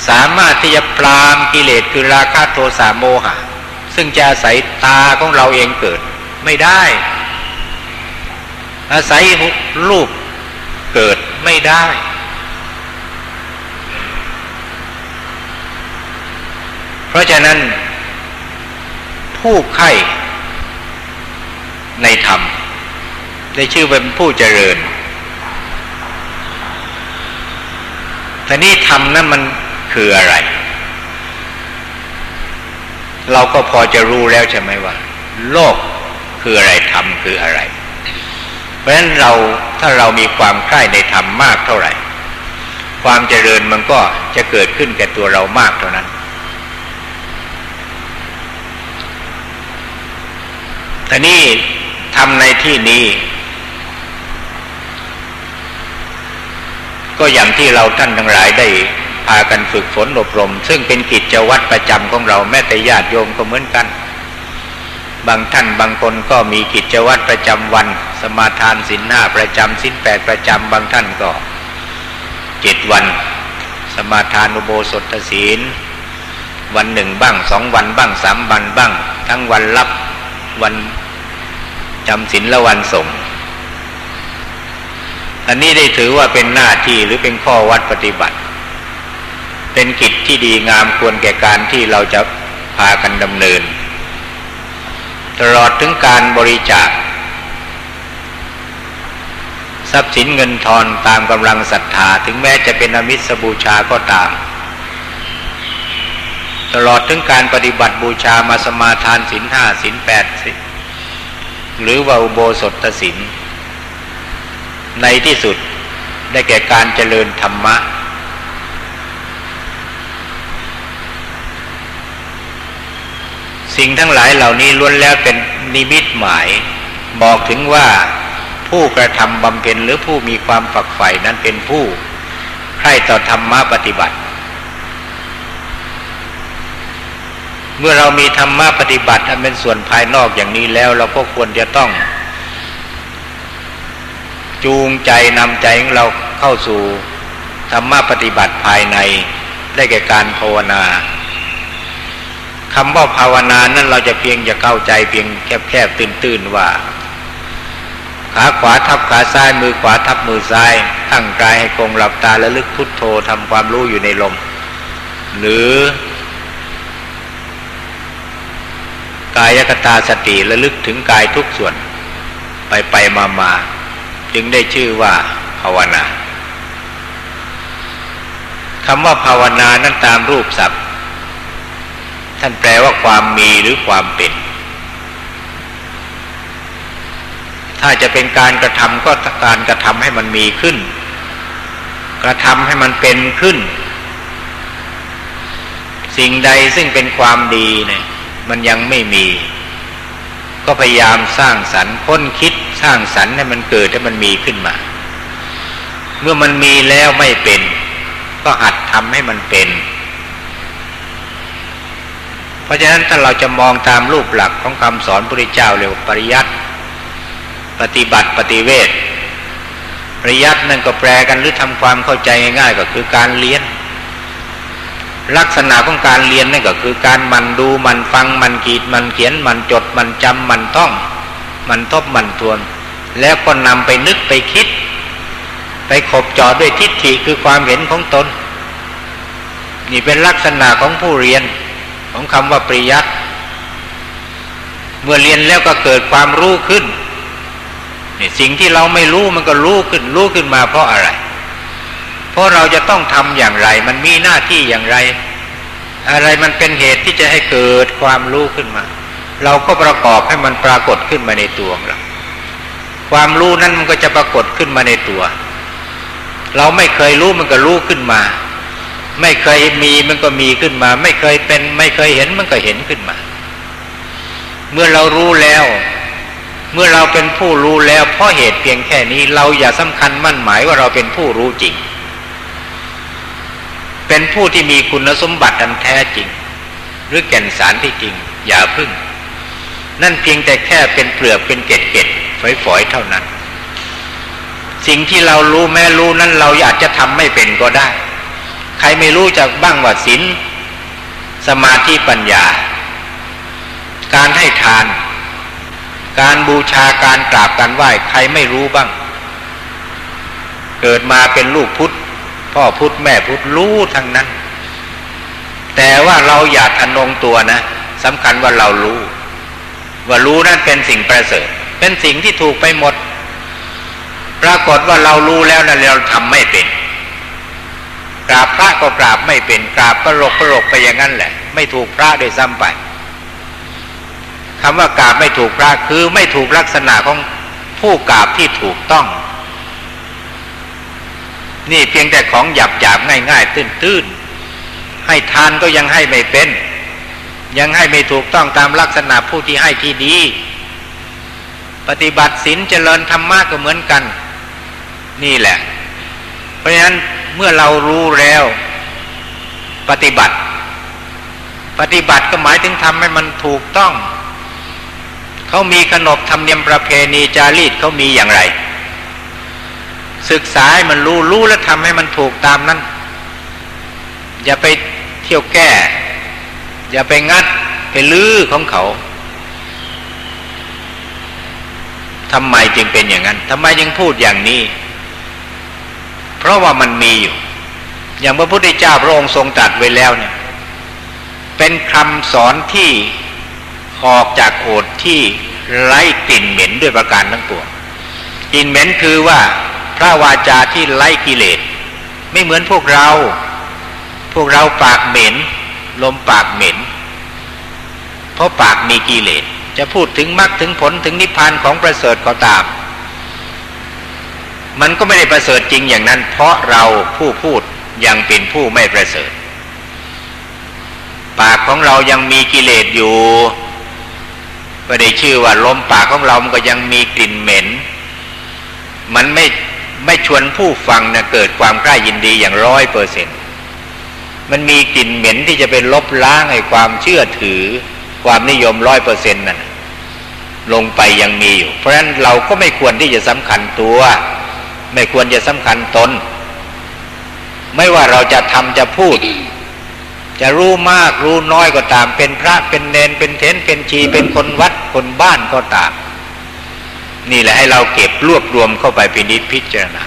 สามารถที่จะปรามกิเลสคือราคะโทสะโมหะ ซึ่งจะอาศัยตาของเราเองเกิดไม่ได้ อาศัยรูปเกิดไม่ได้ เพ ราะฉะนั้น ผู้ไข้ในธรรม ได้ชื่อเป็นผู้เจริญแต่นี่ธรรมนั้นมันคืออะไร เราก็พอจะรู้แล้วใช่ไหมว่า โลกคืออะไรธรรมคืออะไร เพราะฉะนั้นเราถ้าเรามีความใคร่ในธรรมมากเท่าไหร่ ความเจริญมันก็จะเกิดขึ้นแก่ตัวเรามากเท่านั้น แต่นี่ทำในที่นี้ ก็อย่างที่เราท่านทั้งหลายได้พากันฝึกฝนอบรม ซึ่งเป็นกิจวัตรประจำของเราแม้แต่ญาติโยมก็เหมือนกัน บางท่านบางคนก็มีกิจวัตรประจำวัน สมาทานสินห้าประจำสินแปดประจำบางท่านก็เจ็ดวัน สมาทานอุโบสถศีล วันหนึ่งบ้างสองวันบ้างสามวันบ้าง ทั้งวันรับ วันจำศีลและวันส่ง อันนี้ได้ถือว่าเป็นหน้าที่หรือเป็นข้อวัดปฏิบัติ เป็นกิจที่ดีงามควรแก่การที่เราจะพากันดำเนิน ตลอดถึงการบริจาค ทรัพย์สินเงินทอนตามกำลังศรัทธาถึงแม้จะเป็นอมิสบูชาก็ตาม ตลอดถึงการปฏิบัติบูชามาสมาทานสินห้าสินแปดสิหรือว่าอุโบสถสินในที่สุดได้แก่การเจริญธรรมะ สิ่งทั้งหลายเหล่านี้ล้วนแล้วเป็นนิมิตหมาย บอกถึงว่าผู้กระทำบำเพ็ญหรือผู้มีความฝักใฝ่นั้นเป็นผู้ใคร่ต่อธรรมะปฏิบัติ เมื่อเรามีธรรมะปฏิบัติอันเป็นส่วนภายนอกอย่างนี้แล้ว เราก็ควรจะต้อง จูงใจนำใจของเราเข้าสู่ธรรมะปฏิบัติภายในได้แก่การภาวนาคำว่าภาวนานั้นเราจะเพียงจะเข้าใจเพียงแคบๆตื้นๆว่า ขาขวาทับขาซ้ายมือขวาทับมือซ้ายตั้งกายให้คงหลับตาและลึกพุทโธทำความรู้อยู่ในลม หรือ กายกตาสติระลึกถึงกายทุกส่วน ไปไปมามาจึงได้ชื่อว่าภาวนาคำว่าภาวนานั้นตามรูปศัพท์ ท่านแปลว่าความมีหรือความเป็น ถ้าจะเป็นการกระทำก็การกระทำให้มันมีขึ้น กระทำให้มันเป็นขึ้น สิ่งใดซึ่งเป็นความดีเนี่ย มันยังไม่มี ก็พยายามสร้างสรรค์ค้นคิดสร้างสรรค์ให้มันเกิดให้มันมีขึ้นมา เมื่อมันมีแล้วไม่เป็น ก็หัดทำให้มันเป็น เพราะฉะนั้นถ้าเราจะมองตามรูปหลักของคำสอนพระเจ้าเรียกปริยัติปฏิบัติปฏิเวทปริยัตินั่นก็แปลกันหรือทำความเข้าใจง่ายๆก็คือการเรียน ลักษณะของการเรียนนั่นก็คือการมันดูมันฟังมันขีดมันเขียนมันจดมันจำมันท่อง มันทบมันทวน แล้วก็นำไปนึกไปคิด ไปขบจอด้วยทิฏฐิคือความเห็นของตน นี่เป็นลักษณะของผู้เรียนของคำว่าปริยัติเมื่อเรียนแล้วก็เกิดความรู้ขึ้นนี่สิ่งที่เราไม่รู้มันก็รู้ขึ้นรู้ขึ้นมาเพราะอะไร ราะเราจะต้องทำอย่างไร มันมีหน้าที่อย่างไร อะไรมันเป็นเหตุที่จะให้เกิดความรู้ขึ้นมา เราก็ประกอบให้มันปรากฏขึ้นมาในตัวเราความรู้นั้นมันก็จะปรากฏขึ้นมาในตัว เราไม่เคยรู้มันก็รู้ขึ้นมา ไม่เคยมีมันก็มีขึ้นมา ไม่เคยเป็น ไม่เคยเห็นมันก็เห็นขึ้นมา เมื่อเรารู้แล้ว เมื่อเราเป็นผู้รู้แล้วเพราะเหตุเพียงแค่นี้เราอย่าสำคัญมั่นหมายว่าเราเป็นผู้รู้จริง เป็นผู้ที่มีคุณสมบัติอันแท้จริง หรือแก่นสารที่จริง อย่าพึ่ง นั่นเพียงแต่แค่เป็นเปลือกเป็นเกล็ดเกล็ดฝอยๆเท่านั้น สิ่งที่เรารู้แม้รู้นั้นเราอาจจะทำไม่เป็นก็ได้ ใครไม่รู้จักบ้างว่าศีลสมาธิปัญญา การให้ทาน การบูชาการกราบการไหว้ใครไม่รู้บ้าง เกิดมาเป็นลูกพุทธ พ่อพุทธแม่พุทธรู้ทั้งนั้น แต่ว่าเราอย่าทนงตัวนะสำคัญว่าเรารู้ ว่ารู้นั่นเป็นสิ่งประเสริฐ เป็นสิ่งที่ถูกไปหมด ปรากฏว่าเรารู้แล้วนะเราทำไม่เป็นกราบพระก็กราบไม่เป็นกราบประหลกประหลกไปอย่างนั้นแหละ ไม่ถูกพระโดยซ้ำไปคำว่ากราบไม่ถูกพระคือไม่ถูกลักษณะของผู้กราบที่ถูกต้อง นี่เพียงแต่ของหยาบหยาบง่ายง่ายตื้นตื้นให้ทานก็ยังให้ไม่เป็น ยังให้ไม่ถูกต้องตามลักษณะผู้ที่ให้ที่ดี ปฏิบัติศีลเจริญธรรมะก็เหมือนกัน นี่แหละ เพราะฉะนั้นเมื่อเรารู้แล้ว ปฏิบัติ ปฏิบัติก็หมายถึงทำให้มันถูกต้องเขามีขนบธรรมเนียมประเพณีจารีตเขามีอย่างไร ศึกษาให้มันรู้รู้แล้วทำให้มันถูกตามนั้น อย่าไปเที่ยวแก้ อย่าไปงัดไปลื้อของเขาทำไมจึงเป็นอย่างนั้นทำไมยังพูดอย่างนี้ เพราะว่ามันมีอยู่ อย่างพระพุทธเจ้าพระองค์ทรงตรัสไว้แล้วเนี่ย เป็นคำสอนที่ออกจากโอดที่ไล่กลิ่นเหม็นด้วยประการทั้งปวงกลิ่นเหม็นคือว่า พระวาจาที่ไล่กิเลส ไม่เหมือนพวกเรา พวกเราปากเหม็น ลมปากเหม็น เพราะปากมีกิเลส จะพูดถึงมรรคถึงผลถึงนิพพานของประเสริฐก็ตาม มันก็ไม่ได้ประเสริฐจริงอย่างนั้น เพราะเราผู้พูดยังเป็นผู้ไม่ประเสริฐ ปากของเรายังมีกิเลสอยู่ไม่ได้ชื่อว่าลมปากของเรา มันก็ยังมีกลิ่นเหม็น มันไม่ ไม่ชวนผู้ฟังนะเกิดความกล้ายินดีอย่างร้อยเปอร์เซ็นมันมีกลิ่นเหม็นที่จะเป็นลบล้างให้ความเชื่อถือ ความนิยมร้อยเปอร์เซ็นต์นั่นลงไปยังมีอยู่ เพราะฉะนั้นเราก็ไม่ควรที่จะสำคัญตัว ไม่ควรจะสำคัญตน ไม่ว่าเราจะทำจะพูด จะรู้มากรู้น้อยก็ตาม เป็นพระเป็นเนนเป็นเทนเป็นชีเป็นคนวัดคนบ้านก็ตาม นี่แหละให้เราเก็บรวบรวมเข้าไปพินิจพิจารณา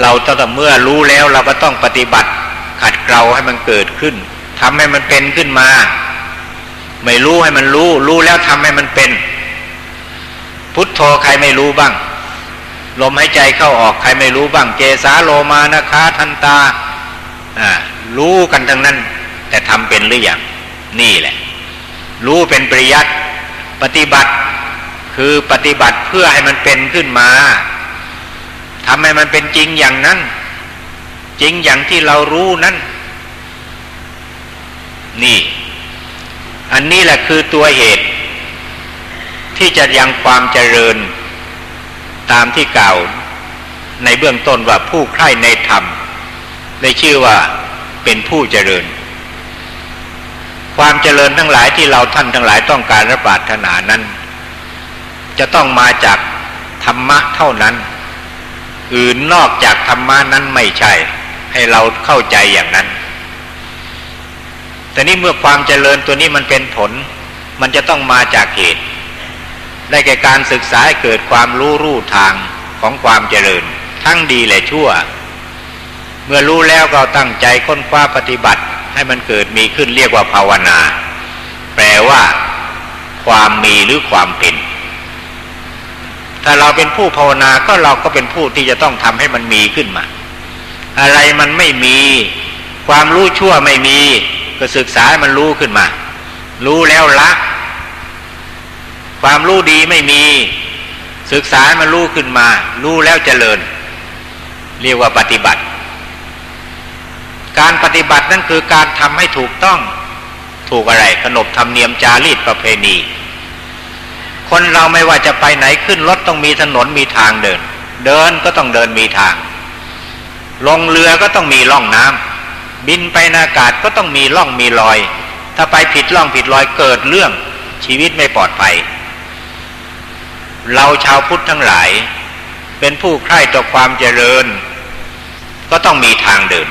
เราตั้งแต่เมื่อรู้แล้วเราก็ต้องปฏิบัติขัดเกลาให้มันเกิดขึ้นทำให้มันเป็นขึ้นมา ไม่รู้ให้มันรู้ รู้แล้วทำให้มันเป็น พุทโธใครไม่รู้บ้าง ลมหายใจเข้าออกใครไม่รู้บ้าง เจสาโลมานะคะทันตาอ่ารู้กันทั้งนั้น แต่ทำเป็นหรือยังนี่แหละ รู้เป็นปริยัติปฏิบัติ คือปฏิบัติเพื่อให้มันเป็นขึ้นมาทำให้มันเป็นจริงอย่างนั้น จริงอย่างที่เรารู้นั้นนี่ อันนี้แหละคือตัวเหตุ ที่จะยังความเจริญ ตามที่กล่าว ในเบื้องต้นว่าผู้ใคร่ในธรรมได้ชื่อว่าเป็นผู้เจริญ ความเจริญทั้งหลายที่เราท่านทั้งหลายต้องการระบาดถนานั้น จะต้องมาจากธรรมะเท่านั้น อื่นนอกจากธรรมะนั้นไม่ใช่ ให้เราเข้าใจอย่างนั้น แต่นี่เมื่อความเจริญตัวนี้มันเป็นผล มันจะต้องมาจากเหตุ ได้แก่การศึกษาให้เกิดความรู้รู้ทางของความเจริญ ทั้งดีและชั่ว เมื่อรู้แล้วก็ตั้งใจค้นคว้าปฏิบัติให้มันเกิดมีขึ้นเรียกว่าภาวนา แปลว่า ความมีหรือความเป็น ถ้าเราเป็นผู้ภาวนาก็เราก็เป็นผู้ที่จะต้องทำให้มันมีขึ้นมา อะไรมันไม่มี ความรู้ชั่วไม่มี ก็ศึกษามันรู้ขึ้นมา รู้แล้วละ ความรู้ดีไม่มี ศึกษามันรู้ขึ้นมา รู้แล้วเจริญ เรียกว่าปฏิบัติ การปฏิบัตินั่นคือการทำให้ถูกต้องถูกอะไรขนบธรรมเนียมจารีตประเพณี คนเราไม่ว่าจะไปไหนขึ้นรถต้องมีถนนมีทางเดิน เดินก็ต้องเดินมีทาง ลงเรือก็ต้องมีร่องน้ำบินไปนอากาศก็ต้องมีร่องมีรอย ถ้าไปผิดร่องผิดรอยเกิดเรื่องชีวิตไม่ปลอดภัย เราชาวพุทธทั้งหลาย เป็นผู้ใคร่ต่อความเจริญ ก็ต้องมีทางเดิน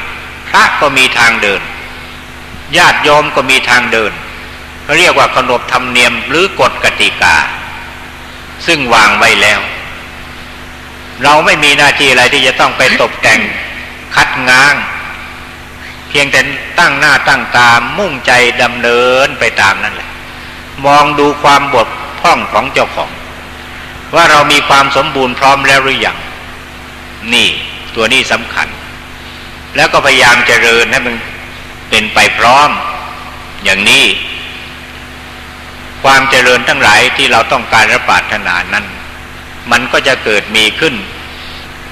พระก็มีทางเดิน ญาติโยมก็มีทางเดินเรียกว่าขนบธรรมเนียมหรือกฎกติกา ซึ่งวางไว้แล้ว เราไม่มีหน้าที่อะไรที่จะต้องไปตกแต่งคัดง้าง เพียงแต่ตั้งหน้าตั้งตามมุ่งใจดำเนินไปตามนั่นแหละ มองดูความบกพร่องของเจ้าของ ว่าเรามีความสมบูรณ์พร้อมแล้วหรือยังนี่ตัวนี้สำคัญ แล้วก็พยายามเจริญให้มันเป็นไปพร้อมอย่างนี้ ความเจริญทั้งหลายที่เราต้องการระปรารถนานั้น มันก็จะเกิดมีขึ้น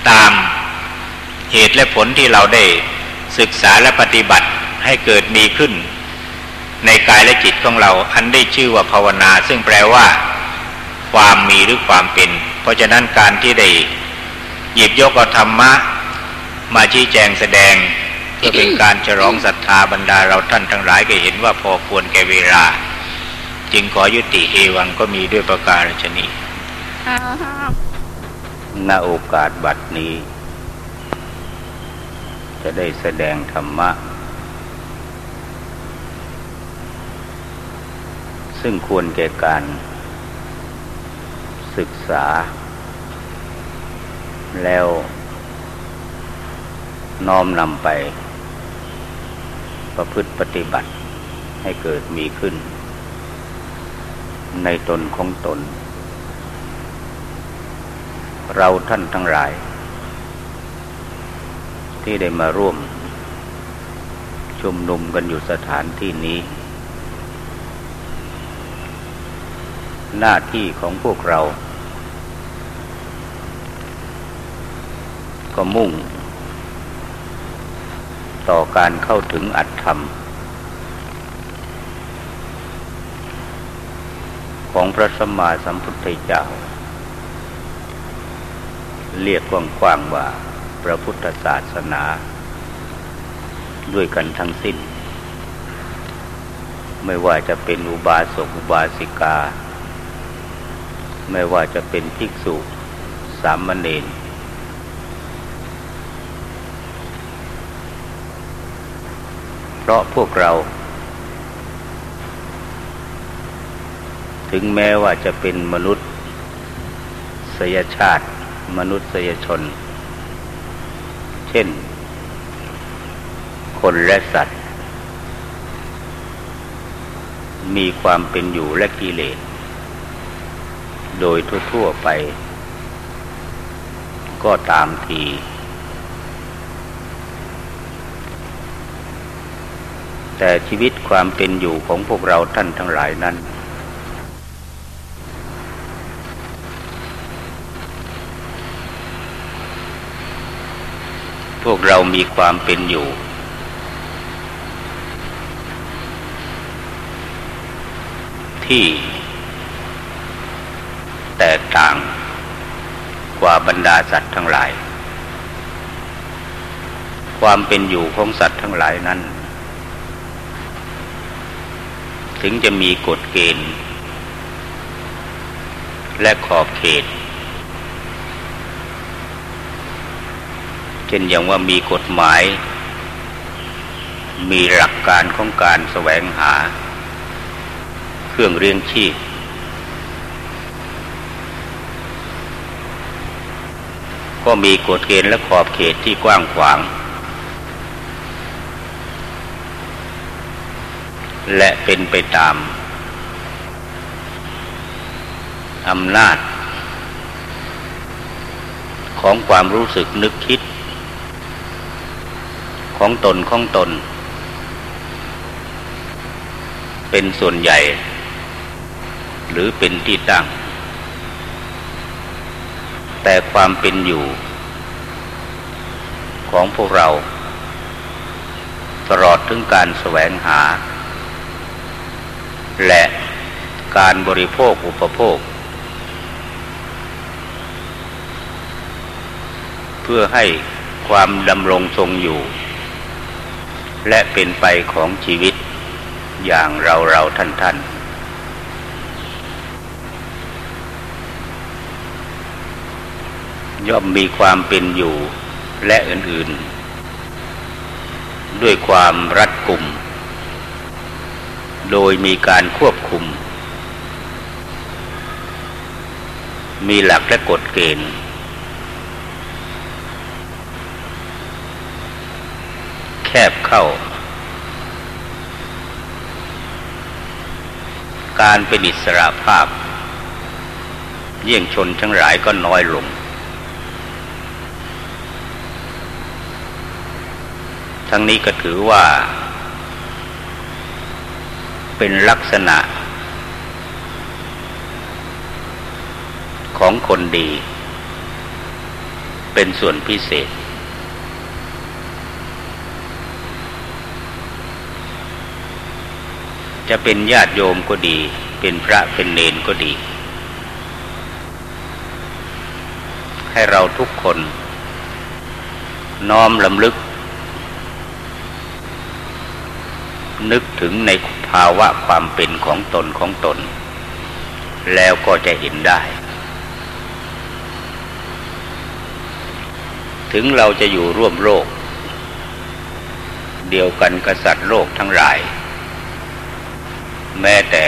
ตามเหตุและผลที่เราได้ศึกษาและปฏิบัติให้เกิดมีขึ้น ในกายและจิตของเรา อันได้ชื่อว่าภาวนา ซึ่งแปลว่า ความมีหรือความเป็น เพราะฉะนั้นการที่ได้หยิบยกเอาธรรมะ มาชี้แจงแสดงเพื่อเป็นการฉลองศรัทธาบรรดาเราท่านทั้งหลายก็เห็นว่าพอควรแก่เวลา จึงขอยุติเอวังก็มีด้วยประการชนีณโอกาสบัดนี้ จะได้แสดงธรรมะ ซึ่งควรแก่การศึกษา แล้วน้อมนำไป ประพฤติปฏิบัติให้เกิดมีขึ้น ในตนของตน เราท่านทั้งหลาย ที่ได้มาร่วม ชุมนุมกันอยู่สถานที่นี้ หน้าที่ของพวกเรา ก็มุ่ง ต่อการเข้าถึงอัตธรรม ของพระสมมาสัมพุทธเจ้า เรียกกว้างๆว่าพระพุทธศาสนา ด้วยกันทั้งสิ้น ไม่ว่าจะเป็นอุบาสกอุบาสิกา ไม่ว่าจะเป็นภิกษุ สามเณรเพราะพวกเรา ถึงแม้ว่าจะเป็นมนุษย์สยชาติ มนุษยชน เช่น คนและสัตว์ มีความเป็นอยู่และกิเลส โดยทั่วๆไป ก็ตามทีแต่ชีวิตความเป็นอยู่ของพวกเราท่านทั้งหลายนั้น พวกเรามีความเป็นอยู่ ที่แตกต่างกว่าบรรดาสัตว์ทั้งหลาย ความเป็นอยู่ของสัตว์ทั้งหลายนั้น ถึงจะมีกฎเกณฑ์ และขอบเขต ช่นอย่างว่ามีกฎหมาย มีหลักการของการแสวงหา เครื่องเรียงชีพ ก็มีกฎเกณฑ์และขอบเขตที่กว้างขวาง และเป็นไปตามอำนาจของความรู้สึกนึกคิด ของตนของตน เป็นส่วนใหญ่ หรือเป็นที่ตั้ง แต่ความเป็นอยู่ ของพวกเรา ตลอดถึงการแสวงหา และการบริโภคอุปโภค เพื่อให้ความดำรงทรงอยู่ และเป็นไปของชีวิตอย่างเราเราท่านท่านย่อมมีความเป็นอยู่และอื่นๆ ด้วยความรัดกุม โดยมีการควบคุม มีหลักและกฎเกณฑ์ แคบเข้า การเป็นอิสระภาพ เยี่ยงชนทั้งหลายก็น้อยลง ทั้งนี้ก็ถือว่า เป็นลักษณะ ของคนดี เป็นส่วนพิเศษ จะเป็นญาติโยมก็ดี เป็นพระเป็นเนนก็ดี ให้เราทุกคน น้อมลำลึก นึกถึงในภาวะความเป็นของตนของตน แล้วก็จะเห็นได้ ถึงเราจะอยู่ร่วมโลก เดียวกันกษัตริย์โลกทั้งหลาย แม้แต่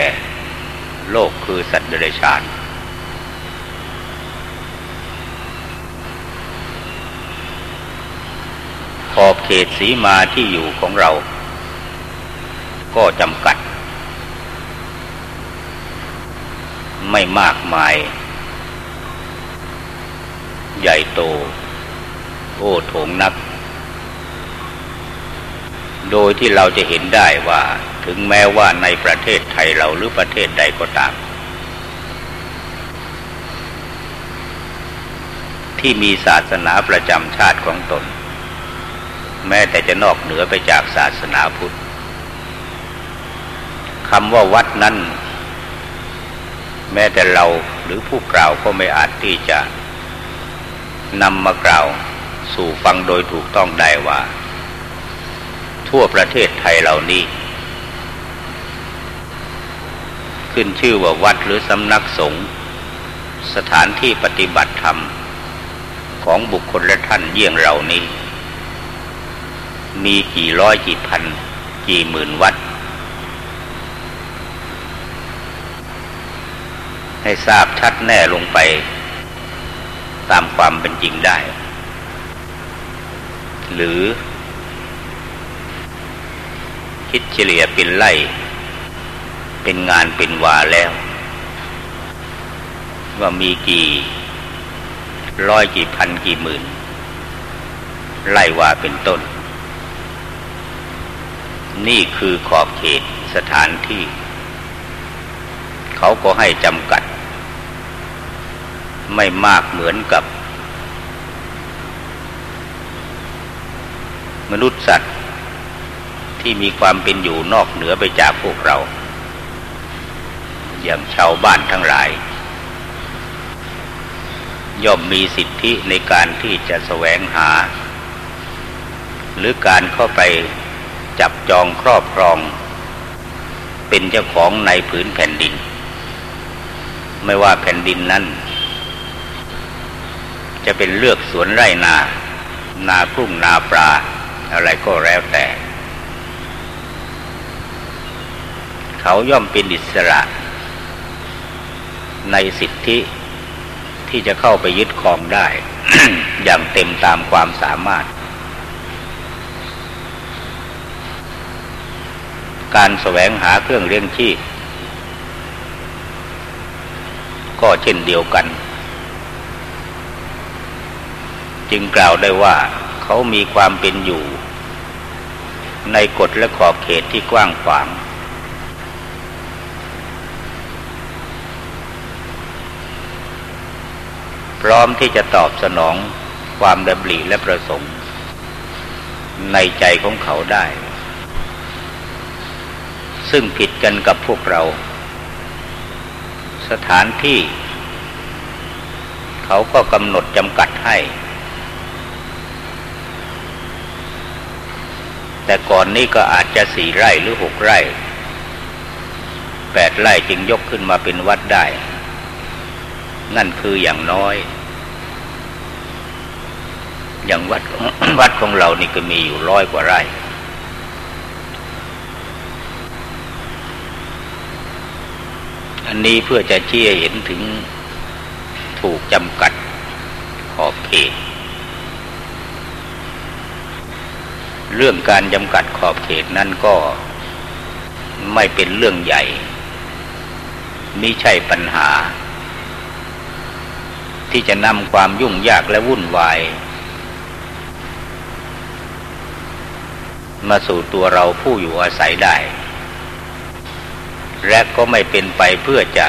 โลกคือสัตว์เดรัจฉาน ขอบเขตสีมาที่อยู่ของเรา ก็จำกัด ไม่มากมาย ใหญ่โต โอ้โถงนัก โดยที่เราจะเห็นได้ว่า ถึงแม้ว่าในประเทศไทยเราหรือประเทศใดก็ตาม ที่มีศาสนาประจำชาติของตน แม้แต่จะนอกเหนือไปจากศาสนาพุทธคำว่าวัดนั้นแม้แต่เราหรือผู้กล่าวก็ไม่อาจที่จะนำมากล่าวสู่ฟังโดยถูกต้องได้ว่า ทั่วประเทศไทยเหล่านี้ ขึ้นชื่อว่าวัดหรือสำนักสงฆ์สถานที่ปฏิบัติธรรม ของบุคคลและท่านเยี่ยงเรานี้ มีกี่ร้อยกี่พัน กี่หมื่นวัด ให้ทราบชัดแน่ลงไป ตามความเป็นจริงได้ หรือคิดเฉลี่ยเป็นไล่ เป็นงานเป็นวาแล้ว ว่ามีกี่ร้อยกี่พันกี่หมื่นไล่ว่าเป็นต้น นี่คือขอบเขตสถานที่ เขาก็ให้จำกัด ไม่มากเหมือนกับ มนุษย์สัตว์ที่มีความเป็นอยู่นอกเหนือไปจากพวกเรา อย่างชาวบ้านทั้งหลาย ย่อมมีสิทธิในการที่จะแสวงหา หรือการเข้าไปจับจองครอบครอง เป็นเจ้าของในผืนแผ่นดิน ไม่ว่าแผ่นดินนั้น จะเป็นเลือกสวนไร่นา นากุ้งนาปลาอะไรก็แล้วแต่เขาย่อมเป็นอิสระ ในสิทธิที่จะเข้าไปยึดครองได้ อย่างเต็มตามความสามารถ การแสวงหาเครื่องเลี้ยงชีพ ก็เช่นเดียวกัน จึงกล่าวได้ว่าเขามีความเป็นอยู่ ในกฎและขอบเขตที่กว้างขวาง พร้อมที่จะตอบสนองความดำริและประสงค์ ในใจของเขาได้ ซึ่งผิดกันกับพวกเรา สถานที่ เขาก็กำหนดจำกัดให้ แต่ก่อนนี้ก็อาจจะสี่ไร่หรือหกไร่แปดไร่จึงยกขึ้นมาเป็นวัดได้ นั่นคืออย่างน้อย อย่างวัดวัดของเรานี่ก็มีอยู่ร้อยกว่าไร่ อันนี้เพื่อจะเชี่ยเห็นถึงถูกจำกัดขอบเขตเรื่องการจำกัดขอบเขตนั้นก็ไม่เป็นเรื่องใหญ่ไม่ใช่ปัญหา ที่จะนำความยุ่งยากและวุ่นวาย มาสู่ตัวเราผู้อยู่อาศัยได้ และก็ไม่เป็นไปเพื่อจะ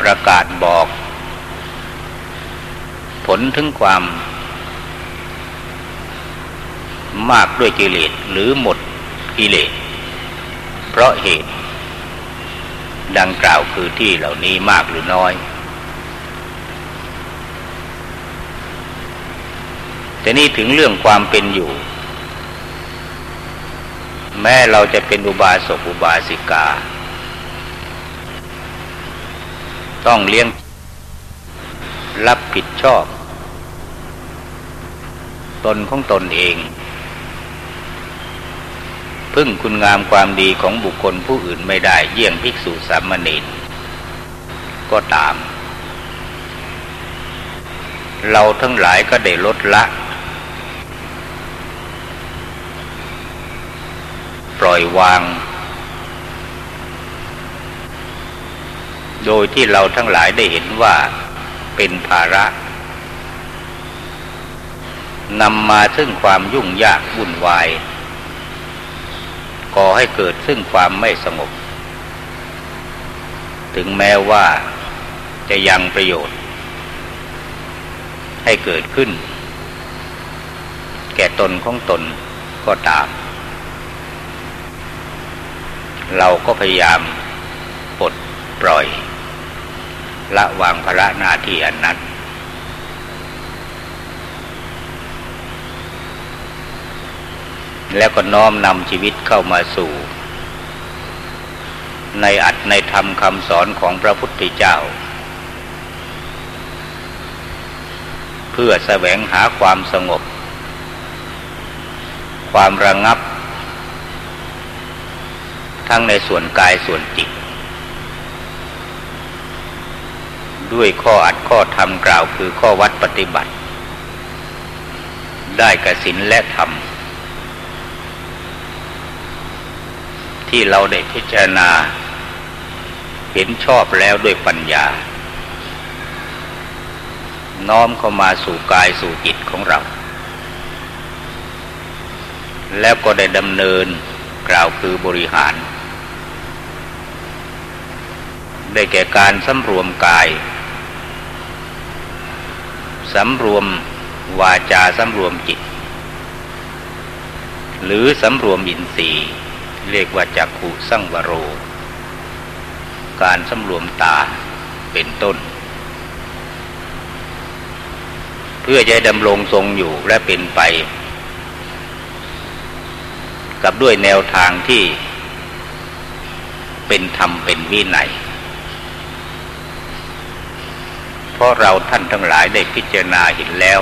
ประกาศบอก ผลถึงความมากด้วยกิเลสหรือหมดกิเลสเพราะเหตุ ดังกล่าวคือที่เหล่านี้มากหรือน้อย แต่นี่ถึงเรื่องความเป็นอยู่ แม้เราจะเป็นอุบาสกอุบาสิกา ต้องเลี้ยงรับผิดชอบ ตนของตนเอง พึ่งคุณงามความดีของบุคคลผู้อื่นไม่ได้เยี่ยงภิกษุสามเณรก็ตาม เราทั้งหลายก็ได้ลดละ ปล่อยวาง โดยที่เราทั้งหลายได้เห็นว่าเป็นภาระนำมาซึ่งความยุ่งยากวุ่นวาย ก่อให้เกิดซึ่งความไม่สงบ ถึงแม้ว่าจะยังประโยชน์ ให้เกิดขึ้น แก่ตนของตนก็ตาม เราก็พยายามปลดปล่อย ละวางภาระหน้าที่อันนั้น แล้วก็น้อมนำชีวิตเข้ามาสู่ ในอัดในธรรมคำสอนของพระพุทธเจ้า เพื่อแสวงหาความสงบ ความระงับ ทั้งในส่วนกายส่วนจิต ด้วยข้ออัดข้อธรรมกล่าวคือข้อวัดปฏิบัติ ได้กสินและธรรม ที่เราได้พิจารณา เห็นชอบแล้วด้วยปัญญา น้อมเข้ามาสู่กายสู่จิตของเรา แล้วก็ได้ดำเนินกล่าวคือบริหาร ได้แก่การสำรวมกายสำรวมวาจาสำรวมจิต หรือสำรวมอินทรีย์ เรียกว่าจักขุสังวโร การสำรวมตาเป็นต้น เพื่อจะดำรงทรงอยู่และเป็นไป กับด้วยแนวทางที่เป็นธรรมเป็นวินัยเพราะเราท่านทั้งหลายได้พิจารณาเห็นแล้ว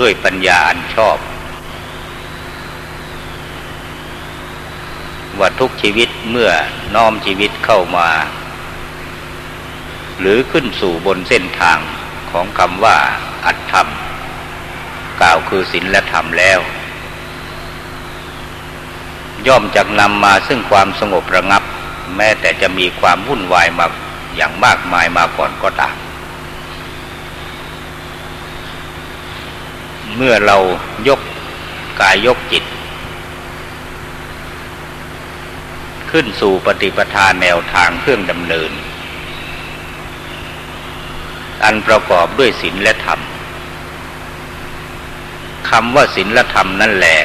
ด้วยปัญญาอันชอบ ว่าทุกชีวิตเมื่อน้อมชีวิตเข้ามา หรือขึ้นสู่บนเส้นทางของคำว่าอัตธรรม กล่าวคือศีลและธรรมแล้ว ย่อมจักนำมาซึ่งความสงบระงับ แม้แต่จะมีความวุ่นวายมาอย่างมากมายมาก่อนก็ตามเมื่อเรายกกายยกจิต ขึ้นสู่ปฏิปทาแนวทางเครื่องดำเนิน อันประกอบด้วยศีลและธรรมคำว่าศีลและธรรมนั่นแหละ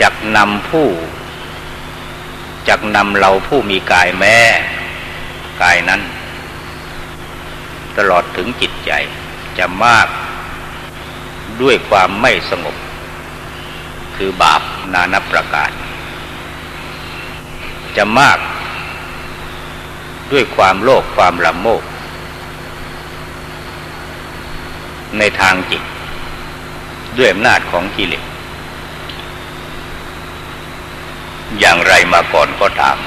จักนำผู้จักนำเราผู้มีกายแม่กายนั้น ตลอดถึงจิตใจจะมากด้วยความไม่สงบ คือบาปนานับประการ จะมาก ด้วยความโลภความละโมบในทางจิต ด้วยอำนาจของกิเลสอย่างไรมาก่อนก็ตาม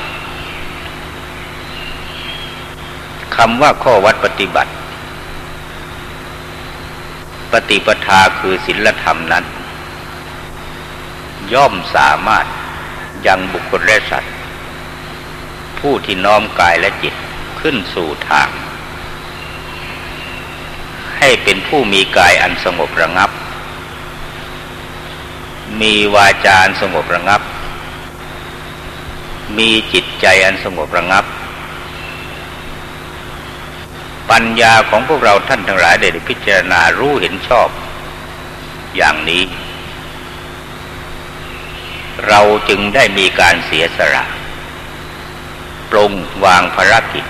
คำว่าข้อวัดปฏิบัติ ปฏิปทาคือศีลธรรมนั้น ย่อมสามารถยังบุคคลและสัตว ผู้ที่น้อมกายและจิตขึ้นสู่ทาง ให้เป็นผู้มีกายอันสงบระงับ มีวาจาอันสงบระงับ มีจิตใจอันสงบระงับ ปัญญาของพวกเราท่านทั้งหลายได้พิจารณารู้เห็นชอบ อย่างนี้ เราจึงได้มีการเสียสละ ปรงวางภารกิจ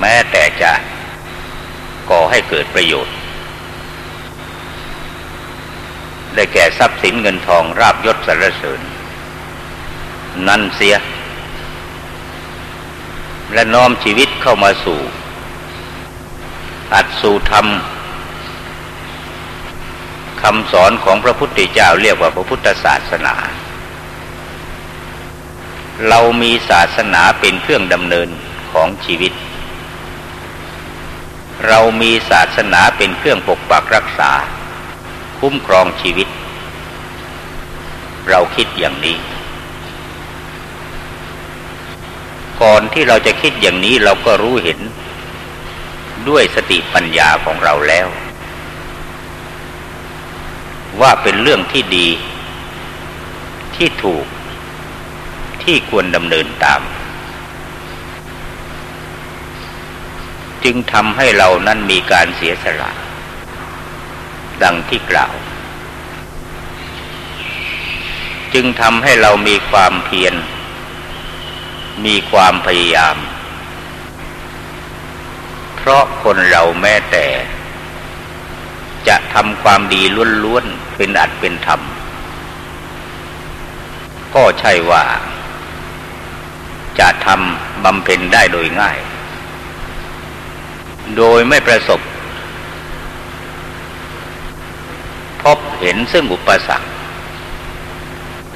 แม้แต่จะก่อให้เกิดประโยชน์ ได้แก่ทรัพย์สินเงินทองราบยศสรรเสริญ นั่นเสีย และน้อมชีวิตเข้ามาสู่ อัดสู่ธรรมคำสอนของพระพุทธเจ้าเรียกว่าพระพุทธศาสนา เรามีศาสนาเป็นเครื่องดำเนินของชีวิต เรามีศาสนาเป็นเครื่องปกปักรักษา คุ้มครองชีวิต เราคิดอย่างนี้ ก่อนที่เราจะคิดอย่างนี้เราก็รู้เห็น ด้วยสติปัญญาของเราแล้ว ว่าเป็นเรื่องที่ดีที่ถูก ที่ควรดำเนินตาม จึงทำให้เรานั้นมีการเสียสละ ดังที่กล่าว จึงทำให้เรามีความเพียร มีความพยายาม เพราะคนเราแม้แต่ จะทำความดีล้วนๆเป็นอัดเป็นธรรมก็ใช่ว่า จะทำบำเพ็ญได้โดยง่าย โดยไม่ประสบ พบเห็นซึ่งอุปสรรค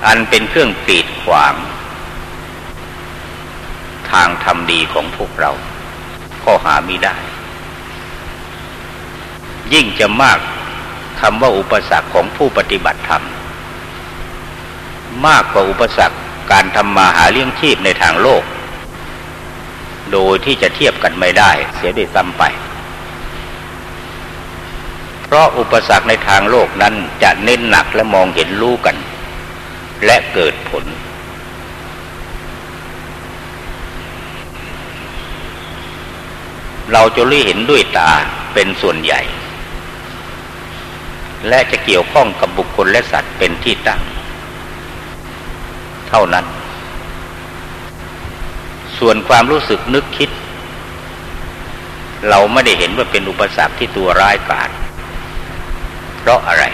อันเป็นเครื่องปีดขวาง ทางทำดีของพวกเรา ก็หาไม่ได้ ยิ่งจะมากคำว่าอุปสรรคของผู้ปฏิบัติธรรม มากกว่าอุปสรรค การทำมาหาเลี้ยงชีพในทางโลก โดยที่จะเทียบกันไม่ได้ เสียด้วยซ้ำไป เพราะอุปสรรคในทางโลกนั้นจะเน้นหนักและมองเห็นรู้กัน และเกิดผล เราจะรีเห็นด้วยตาเป็นส่วนใหญ่ และจะเกี่ยวข้องกับบุคคลและสัตว์เป็นที่ตั้ง เท่านั้น ส่วนความรู้สึกนึกคิด เราไม่ได้เห็นว่าเป็นอุปสรรคที่ตัวร้ายกาจเพราะอะไร